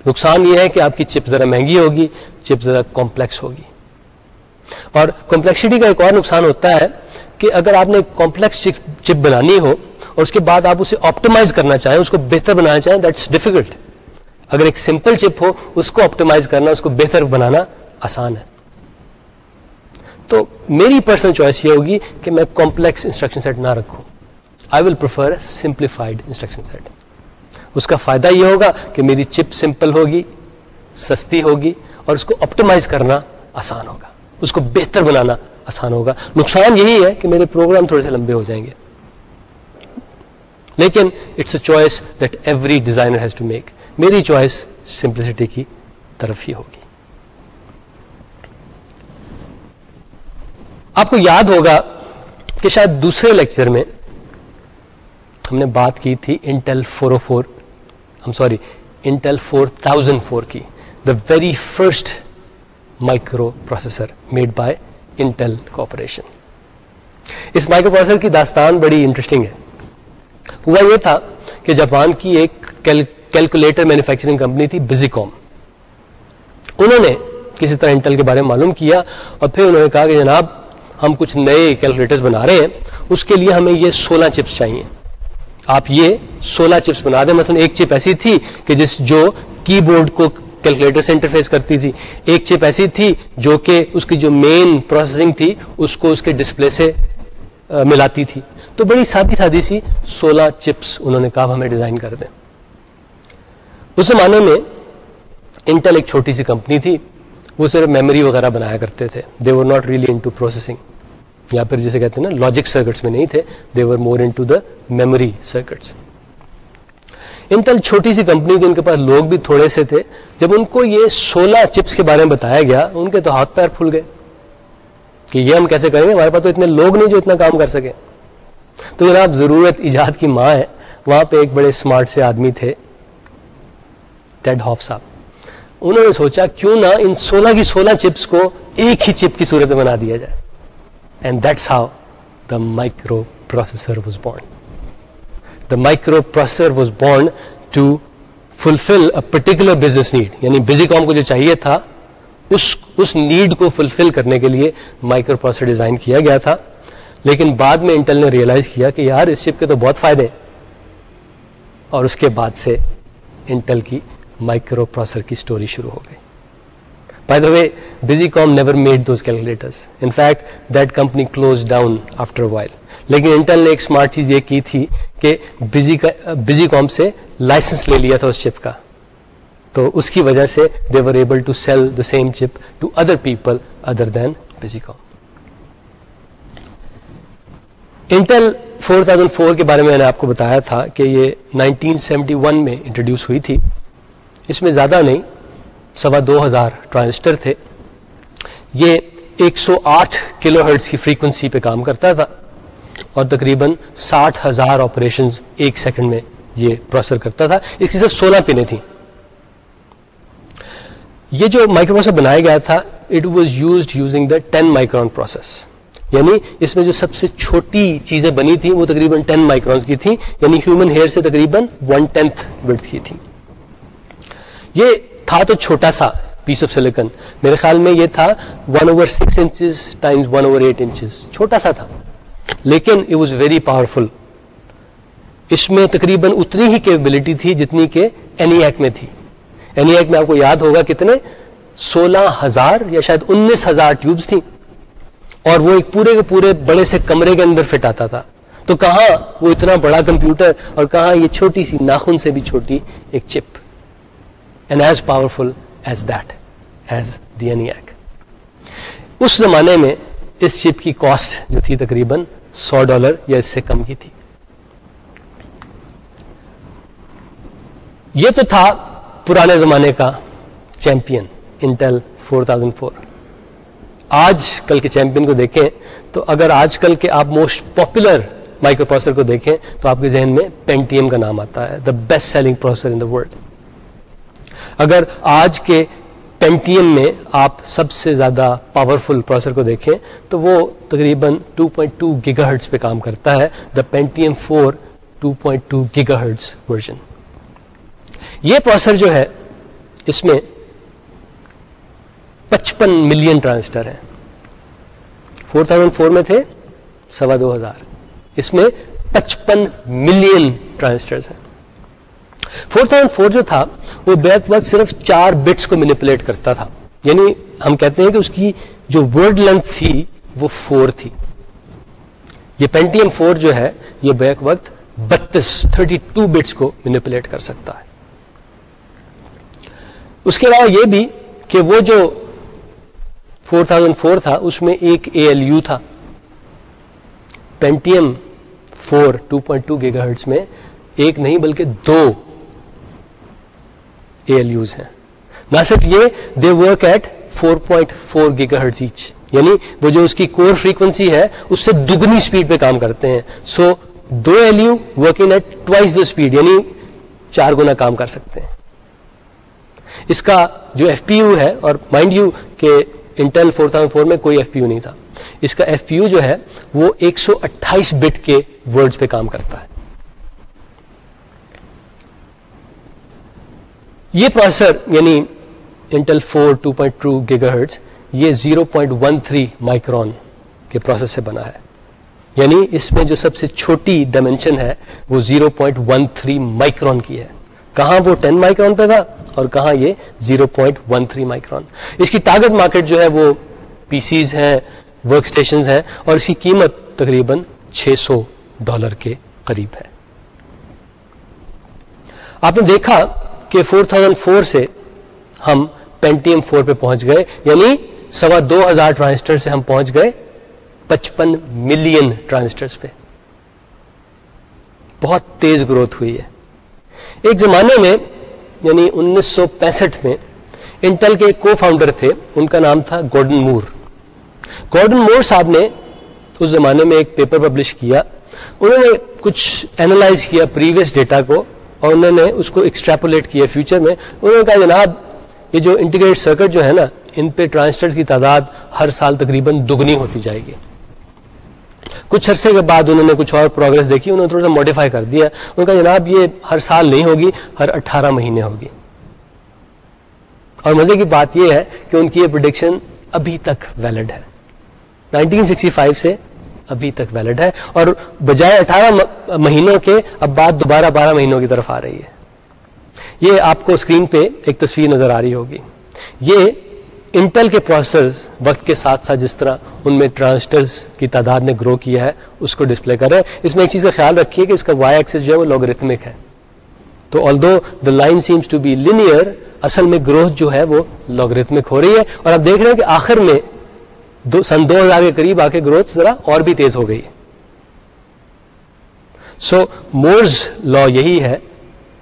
نقصان یہ ہے کہ آپ کی چپ ذرا مہنگی ہوگی، چپ ذرا کمپلیکس ہوگی۔ اور کمپلیکسٹی کا ایک اور نقصان ہوتا ہے کہ اگر آپ نے کمپلیکس چپ بنانی ہو اور اس کے بعد آپ اسے آپٹیمائز کرنا چاہیں، اس کو بہتر بنانا چاہیں دیٹس ڈیفیکلٹ اگر ایک سمپل چپ ہو، اس کو آپٹیمائز کرنا، اس کو بہتر بنانا آسان ہے۔ تو میری پرسنل چوائس یہ ہوگی کہ میں کمپلیکس انسٹرکشن سیٹ نہ رکھوں۔ I will prefer simplified instruction set اس کا فائدہ یہ ہوگا کہ میری چپ سمپل ہوگی، سستی ہوگی اور اس کو آپٹیمائز کرنا آسان ہوگا۔ اس کو بہتر بنانا آسان ہوگا۔ نقصان یہی ہے کہ میرے پروگرام تھوڑے سے لمبے ہو جائیں گے۔ لیکن it's a choice that every designer has to make میری چوائس سمپلسٹی کی طرف ہی ہوگی۔ آپ کو یاد ہوگا کہ شاید دوسرے لیکچر میں ہم نے بات کی تھی انٹل فور او فور، ہم sorry Intel four thousand four کی the very first microprocessor made by Intel corporation us microprocessor کی داستان بڑی انٹرسٹنگ ہے۔ ہوا یہ تھا کہ جاپان کی ایک کیلکولیٹر مینوفیکچرنگ کمپنی تھی بزی کام انہوں نے کسی طرح انٹل کے بارے میں معلوم کیا اور پھر انہوں نے کہا کہ جناب، ہم کچھ نئے کیلکولیٹر بنا رہے ہیں، اس کے لیے ہمیں یہ سولہ چپس چاہیے۔ آپ یہ سولہ چپس بنا دیں۔ مثلا ایک چپ ایسی تھی کہ جس جو کی بورڈ کو کیلکولیٹر سے انٹرفیس کرتی تھی۔ ایک چپ ایسی تھی جو کہ اس کی جو مین پروسیسنگ تھی، اس کو اس کے ڈسپلے سے ملاتی تھی۔ تو بڑی سادی سادی سی سولہ چپس انہوں نے کہا ہمیں ڈیزائن کر دیں۔ اس زمانے میں انٹل ایک چھوٹی سی کمپنی تھی۔ وہ صرف میموری وغیرہ بنایا کرتے تھے۔ They were not really into processing یا پھر جسے کہتے ہیں نا لاجک سرکٹس میں نہیں تھے۔ They were more into the memory circuits Intel چھوٹی سی کمپنی تھی۔ ان کے پاس لوگ بھی تھوڑے سے تھے۔ جب ان کو یہ سولہ چپس کے بارے میں بتایا گیا، ان کے تو ہاتھ پیر پھول گئے۔ کہ یہ ہم کیسے کریں گے؟ ہمارے پاس تو اتنے لوگ نہیں جو اتنا کام کر سکے تو جناب، ضرورت ایجاد کی ماں ہے۔ وہاں پہ ایک بڑے اسمارٹ سے آدمی تھے۔ ٹیڈ ہاف صاحب۔ انہوں نے سوچا کیوں نہ ان سولہ کی سولہ چپس کو ایک ہی چپ کی صورت میں بنا دیا جائے۔ And that's how the microprocessor was born the microprocessor was born to fulfil a particular business need یعنی بزی کام کو جو چاہیے تھا، اس اس نیڈ کو فلفل کرنے کے لیے مائکرو پروسیسر ڈیزائن کیا گیا تھا۔ لیکن بعد میں انٹل نے ریئلائز کیا کہ یار اس چپ کے تو بہت فائدے۔ اور اس کے بعد سے انٹل کی مائکرو پروسیسر کی اسٹوری شروع ہو گئی۔ By the way Busicom never made those calculators in fact that company closed down after while لیکن انٹل نے ایک اسمارٹ چیز یہ کی تھی کہ بزی بزی کام سے لائسنس لے لیا تھا اس چپ کا۔ تو اس کی وجہ سے they were able to sell the same chip to other people other than Busicom Intel four thousand four کے بارے میں میں نے آپ کو بتایا تھا کہ یہ نائنٹین سیونٹی ون میں انٹروڈیوس ہوئی تھی۔ اس میں زیادہ نہیں، سوا دو ہزار ٹرانزسٹر تھے۔ یہ ایک سو آٹھ کلو ہرٹس کی فریکوینسی پہ کام کرتا تھا اور تقریباً ساٹھ ہزار آپریشن ایک سیکنڈ میں یہ پروسیسر کرتا تھا۔ اس کی صرف سولہ پنیں تھیں۔ یہ جو مائکرو پروسیسر بنایا گیا تھا it was used using the ten micron process یعنی اس میں جو سب سے چھوٹی چیزیں بنی تھیں، وہ تقریباً ٹین مائکرونس کی تھیں۔ یعنی ہیومن ہیئر سے تقریباً ون ٹینتھ وڈ کی تھی یہ تھا تو چھوٹا سا پیس آف سلیکن میرے خیال میں یہ تھا one over six inches times one over eight inches چھوٹا سا تھا. لیکن اٹ واز ویری پاورفل اس میں تقریباً اتنی ہی کیپبلٹی تھی جتنی کہ اینی ایک میں تھی. اینی ایک میں آپ کو یاد ہوگا کتنے؟ سولہ ہزار یا شاید انیس ہزار ٹیوبس تھیں. اور وہ ایک پورے کے پورے بڑے سے کمرے کے اندر فٹ آتا تھا. تو کہاں وہ اتنا بڑا کمپیوٹر اور کہاں یہ چھوٹی سی ناخن سے بھی چھوٹی ایک chip and as powerful as that as the اس زمانے میں اس چپ کی کاسٹ جو تھی تقریباً سو ڈالر یا اس سے کم کی تھی۔ یہ تو تھا پرانے زمانے کا champion Intel four thousand four آج کل کے چیمپئن کو دیکھیں تو اگر آج کل کے آپ موسٹ پاپولر مائکرو پروسیسر کو دیکھیں تو آپ کے ذہن میں پینٹیم کا نام آتا ہے the best selling processor in the world اگر آج کے پینٹیم میں آپ سب سے زیادہ پاورفل پروسیسر کو دیکھیں، تو وہ تقریباً 2.2 گیگا ہرٹس پہ کام کرتا ہے the Pentium four 2.2 gigahertz version یہ پروسیسر جو ہے، اس میں پچپن ملین ٹرانسٹر ہیں۔ فور تھاؤزینڈ فور میں تھے، سوا دو ہزار۔ اس میں پچپن ملین ٹرانسٹر ہیں۔ فور تھاؤزینڈ فور جو تھا، وہ بیک وقت صرف چار بٹس کو مینیپولیٹ کرتا تھا. یعنی ہم کہتے ہیں کہ اس کی جو ورڈ لینتھ تھی، وہ فور تھی. یہ پینٹیم فور جو ہے، یہ بیک وقت بتیس تھرٹی ٹو بٹس کو مینیپولیٹ کر سکتا ہے. اس کے علاوہ یہ بھی کہ وہ جو فور تھاؤزینڈ فور تھا، اس میں ایک اے ایل یو تھا. Pentium four two point two gigahertz میں ایک نہیں بلکہ دو اے ایل یوز ہیں۔ نہ صرف یہ they work at four point four giga H یعنی وہ جو اس کی کور فریکوینسی ہے، اس سے دگنی اسپیڈ پہ کام کرتے ہیں۔ So do L U working at twice the speed یعنی چار گنا کام کر سکتے ہیں۔ اس کا جو ایف پی یو ہے، اور مائنڈ یو کہ انٹل فور تھاؤزینڈ فور میں کوئی ایف پی یو نہیں تھا۔ اس کا ایف پی یو جو ہے، وہ ایک سو اٹھائیس بٹ کے ورڈز پہ کام کرتا ہے۔ یہ پروسیسر یعنی Intel four two point two gigahertz یہ zero point one three micron کے پروسیس سے بنا ہے۔ یعنی اس میں جو سب سے چھوٹی ڈائمینشن ہے وہ zero point one three micron کی ہے۔ کہاں وہ ٹین مائکرون پہ تھا اور کہاں یہ zero point one three micron اس کی ٹارگٹ مارکیٹ جو ہے وہ پی سیز ہیں ورک اسٹیشن ہیں اور اس کی قیمت تقریباً چھ سو ڈالر کے قریب ہے۔ آپ نے دیکھا کہ فور تھاؤزینڈ فور سے ہم پینٹیم فور پہ پہنچ گئے یعنی سوا دو ہزار ٹرانسٹر سے ہم پہنچ گئے پچپن ملین ٹرانسٹرز پہ۔ بہت تیز گروتھ ہوئی ہے۔ ایک زمانے میں یعنی انیس سو پینسٹھ میں، انٹل کے کو فاؤنڈر تھے، ان کا نام تھا گورڈن مور۔ گورڈن مور صاحب نے اس زمانے میں ایک پیپر پبلش کیا۔ انہوں نے کچھ اینالائز کیا پریویس ڈیٹا کو۔ اور انہوں نے اس کو ایکسٹریپولیٹ کیا فیوچر میں۔ انہوں نے کہا جناب، یہ جو انٹیگریٹ سرکٹ جو ہے نا، ان پہ ٹرانسٹر کی تعداد ہر سال تقریباً دگنی ہوتی جائے گی۔ کچھ عرصے کے بعد انہوں نے کچھ اور پروگرس دیکھی، انہوں نے تھوڑا سا ماڈیفائی کر دیا۔ ان کا جناب، یہ ہر سال نہیں ہوگی، ہر اٹھارہ مہینے ہوگی۔ اور مزے کی بات یہ ہے کہ ان کی یہ پروڈکشن ابھی تک ویلڈ ہے۔ 1965 سے ابھی تک ویلڈ ہے اور بجائے اٹھارہ مہینوں کے اب بات دوبارہ بارہ مہینوں کی طرف آ رہی ہے۔ یہ آپ کو اسکرین پہ ایک تصویر نظر آ رہی ہوگی۔ یہ انٹل کے پروسیسرز وقت کے ساتھ ساتھ جس طرح ان میں ٹرانسٹرز کی تعداد نے گرو کیا ہے، اس کو ڈسپلے کر رہے ہیں۔ اس میں ایک چیز کا خیال رکھیے کہ اس کا وائی ایکسس جو ہے وہ لوگریتمک ہے۔ تو although the line seems to be linear اصل میں گروتھ جو ہے وہ لوگریتمک ہو رہی ہے۔ اور آپ دیکھ رہے ہیں کہ آخر میں دو سن دو ہزار کے قریب آ کے گروتھ ذرا اور بھی تیز ہو گئی۔ سو مورز لا یہی ہے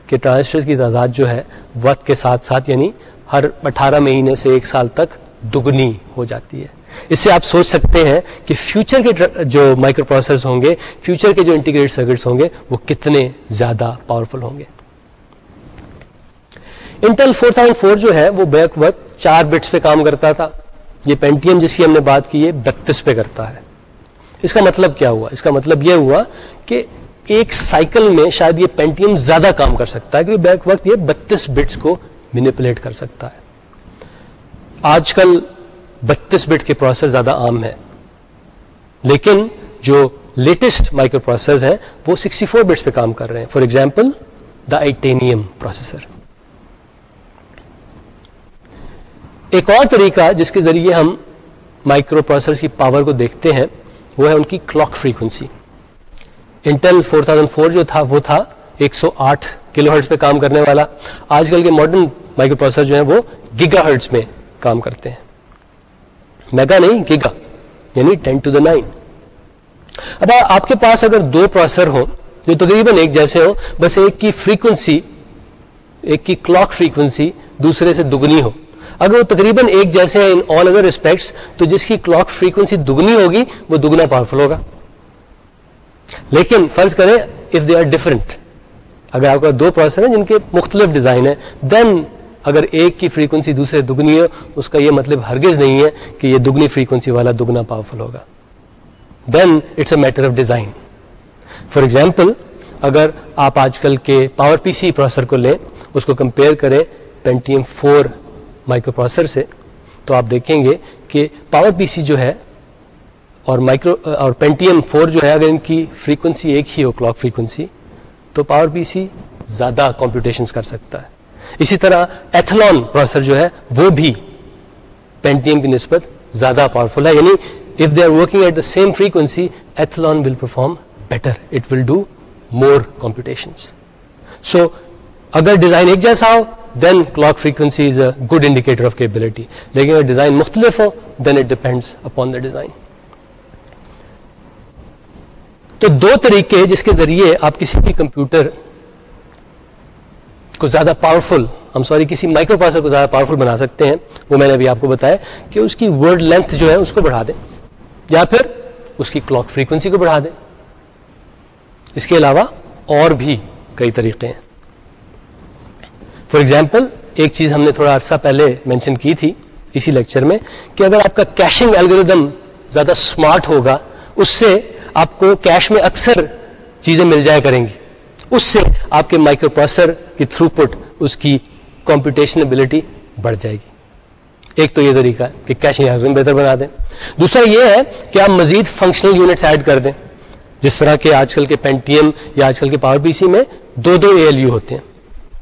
کہ ٹرانسٹر کی تعداد جو ہے وقت کے ساتھ ساتھ یعنی ہر اٹھارہ مہینے سے ایک سال تک دگنی ہو جاتی ہے۔ اس سے آپ سوچ سکتے ہیں کہ فیوچر کے جو مائکرو پروسیسر ہوں گے فیوچر کے جو انٹیگریٹ سرکٹس ہوں گے، وہ کتنے زیادہ پاورفل ہوں گے۔ انٹل فور تھاؤزینڈ فور جو ہے، وہ بیک وقت چار بٹس پہ کام کرتا تھا۔ یہ پینٹیم جس کی ہم نے بات کی ہے بتیس پہ کرتا ہے۔ اس کا مطلب کیا ہوا؟ اس کا مطلب یہ ہوا کہ ایک سائیکل میں شاید یہ پینٹیم زیادہ کام کر سکتا ہے کیونکہ بیک وقت یہ بتیس بٹس کو مینیپولیٹ کر سکتا ہے۔ آج کل بتیس بٹ کے پروسیسر زیادہ عام ہے لیکن جو لیٹسٹ مائکرو پروسیسر ہیں وہ سکسٹی فور بٹس پہ کام کر رہے ہیں۔ For example the Itanium processor ایک اور طریقہ جس کے ذریعے ہم مائکرو پروسیسر کی پاور کو دیکھتے ہیں، وہ ہے ان کی clock frequency Intel four thousand four جو تھا، وہ تھا ایک سو آٹھ کلو ہرٹس پہ کام کرنے والا۔ آج کل کے ماڈرن مائکرو پروسیسر جو ہیں، وہ گیگا ہرٹس میں کام کرتے ہیں۔ میگا نہیں، گیگا یعنی ٹین ٹو دا نائن۔ اب آپ کے پاس اگر دو پروسیسر ہوں، جو تقریباً ایک جیسے ہوں، بس ایک کی فریکوینسی ایک کی کلاک فریکوینسی دوسرے سے دگنی ہو۔ اگر وہ تقریباً ایک جیسے ہیں ان آل ادر ریسپیکٹس تو جس کی کلاک فریکوینسی دگنی ہوگی، وہ دگنا پاورفل ہوگا۔ لیکن فرض کریں اف دے آر ڈفرنٹ اگر آپ کا دو پروسیسر ہیں جن کے مختلف ڈیزائن ہیں دین اگر ایک کی فریکوینسی دوسرے دگنی ہے اس کا یہ مطلب ہرگز نہیں ہے کہ یہ دگنی فریکوینسی والا دگنا پاورفل ہوگا۔ Then it's a matter of design for example اگر آپ آج کل کے پاور پی سی پروسیسر کو لیں، اس کو کمپیئر کریں پینٹیم فور مائکرو پروسیسر سے، تو آپ دیکھیں گے کہ پاور پی سی جو ہے اور مائکرو اور پینٹیم فور جو ہے، اگر ان کی فریکوینسی ایک ہی ہو کلاک فریکوینسی تو پاور پی سی زیادہ کمپیوٹیشنس کر سکتا ہے۔ اسی طرح ایتھلون پروسیسر جو ہے، وہ بھی پینٹیم کی نسبت زیادہ پاورفل ہے۔ یعنی if they are working at the same frequency Athlon will perform better it will do more computation so اگر ڈیزائن ایک جیسا ہو then clock frequency is a good indicator of capability لیکن اگر ڈیزائن مختلف ہو then it depends upon the design تو دو طریقے جس کے ذریعے آپ کسی بھی کمپیوٹر کو زیادہ پاورفل ہم سوری کسی مائکرو پروسیسر کو زیادہ پاورفل بنا سکتے ہیں، وہ میں نے ابھی آپ کو بتایا کہ اس کی ورڈ لینتھ جو ہے اس کو بڑھا دیں، یا پھر اس کی کلاک فریکوینسی کو بڑھا دیں۔ اس کے علاوہ اور بھی کئی طریقے ہیں۔ فار ایگزامپل ایک چیز ہم نے تھوڑا عرصہ پہلے مینشن کی تھی اسی لیکچر میں کہ اگر آپ کا کیشنگ الگوریدم زیادہ اسمارٹ ہوگا، اس سے آپ کو کیش میں اکثر چیزیں مل جایا کریں گی۔ اس سے آپ کے مائکرو پروسیسر کی تھرو پٹ اس کی کمپیوٹیشن ابلٹی بڑھ جائے گی۔ ایک تو یہ طریقہ ہے کہ کیشنگ الگوریدم بہتر بنا دیں۔ دوسرا یہ ہے کہ آپ مزید فنکشنل یونٹس ایڈ کر دیں۔ جس طرح کے آج کل کے پینٹیم یا آج کل کے پاور پی سی میں دو دو اے ایل یو ہوتے ہیں۔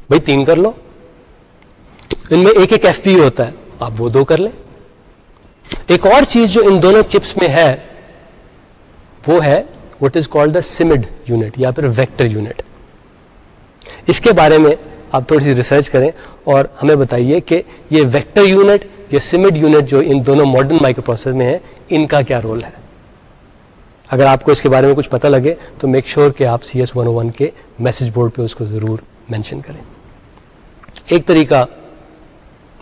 بھائی تین کر لو۔ ان میں ایک ایک ایف پی ہوتا ہے، آپ وہ دو کر لیں۔ ایک اور چیز جو ان دونوں چپس میں ہے، وہ ہے what is called the SIMD unit یا پھر ویکٹر یونٹ اس کے بارے میں آپ تھوڑی سی ریسرچ کریں اور ہمیں بتائیے کہ یہ ویکٹر یونٹ یا سمڈ یونٹ جو ان دونوں ماڈرن مائکرو پروسیسر میں ہے، ان کا کیا رول ہے؟ اگر آپ کو اس کے بارے میں کچھ پتہ لگے، تو میک شیور کہ آپ سی ایس ون ون کے میسج بورڈ پہ اس کو ضرور مینشن کریں۔ ایک طریقہ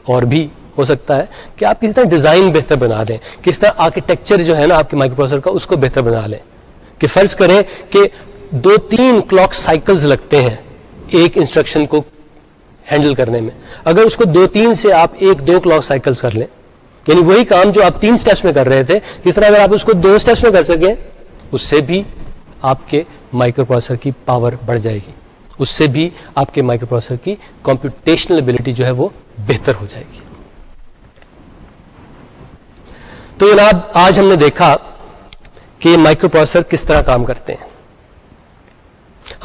اور بھی ہو سکتا ہے کہ آپ کس طرح ڈیزائن بہتر بنا دیں کس طرح آرکیٹیکچر جو ہے نا آپ کے مائکرو پروسیسر کا، اس کو بہتر بنا لیں۔ کہ فرض کریں کہ دو تین کلاک سائیکلز لگتے ہیں ایک انسٹرکشن کو ہینڈل کرنے میں۔ اگر اس کو دو تین سے آپ ایک دو کلاک سائیکلز کر لیں یعنی وہی کام جو آپ تین سٹیپس میں کر رہے تھے، کس طرح اگر آپ اس کو دو سٹیپس میں کر سکیں، اس سے بھی آپ کے مائکرو پروسیسر کی پاور بڑھ جائے گی۔ اس سے بھی آپ کے مائکرو پروسیسر کی کمپیوٹیشنل ابلٹی جو ہے وہ بہتر ہو جائے گی۔ تو جناب، آج ہم نے دیکھا کہ مائکرو پروسیسر کس طرح کام کرتے ہیں۔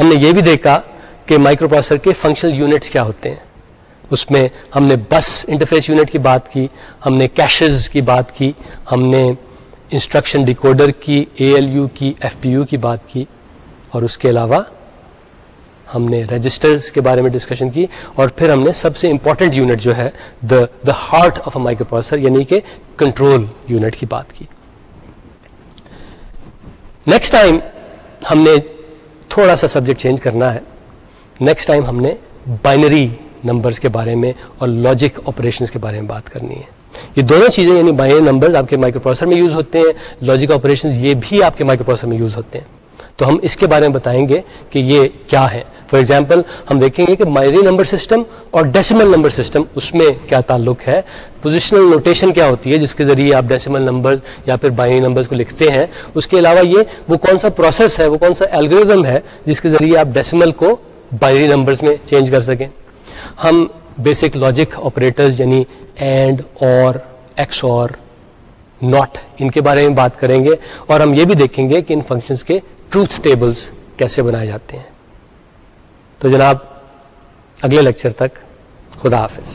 ہم نے یہ بھی دیکھا کہ مائکرو پروسیسر کے فنکشنل یونٹس کیا ہوتے ہیں۔ اس میں ہم نے بس انٹرفیس یونٹ کی بات کی، ہم نے کیشز کی بات کی، ہم نے انسٹرکشن ڈیکوڈر کی اے ایل یو کی ایف پی یو کی بات کی، اور اس کے علاوہ ہم نے رجسٹرز کے بارے میں ڈسکشن کی اور پھر ہم نے سب سے امپورٹنٹ یونٹ جو ہے the the heart of a microprocessor یعنی کہ کنٹرول یونٹ کی بات کی۔ نیکسٹ ٹائم ہم نے تھوڑا سا سبجیکٹ چینج کرنا ہے۔ نیکسٹ ٹائم ہم نے بائنری نمبرز کے بارے میں اور لاجک آپریشنس کے بارے میں بات کرنی ہے۔ یہ دونوں چیزیں یعنی بائنری نمبرز آپ کے مائکرو پروسیسر میں یوز ہوتے ہیں لاجک آپریشن یہ بھی آپ کے مائکرو پروسیسر میں یوز ہوتے ہیں۔ تو ہم اس کے بارے میں بتائیں گے کہ یہ کیا ہے۔ فار ایگزامپل ہم دیکھیں گے کہ مائری نمبر سسٹم اور ڈیسیمل نمبر سسٹم اس میں کیا تعلق ہے؟ پوزیشنل نوٹیشن کیا ہوتی ہے جس کے ذریعے آپ ڈیسیمل نمبرز یا پھر بائنری نمبرز کو لکھتے ہیں؟ اس کے علاوہ یہ وہ کون سا پروسیس ہے، وہ کون سا الگوریزم ہے جس کے ذریعے آپ ڈیسیمل کو بائنری نمبرز میں چینج کر سکیں؟ ہم بیسک لاجک آپریٹرز یعنی اینڈ اور ایکس اور ناٹ ان کے بارے میں بات کریں گے اور ہم یہ بھی دیکھیں گے کہ ان فنکشنز کے ٹروتھ ٹیبلز کیسے بنائے جاتے ہیں۔ تو جناب اگلے لیکچر تک خدا حافظ۔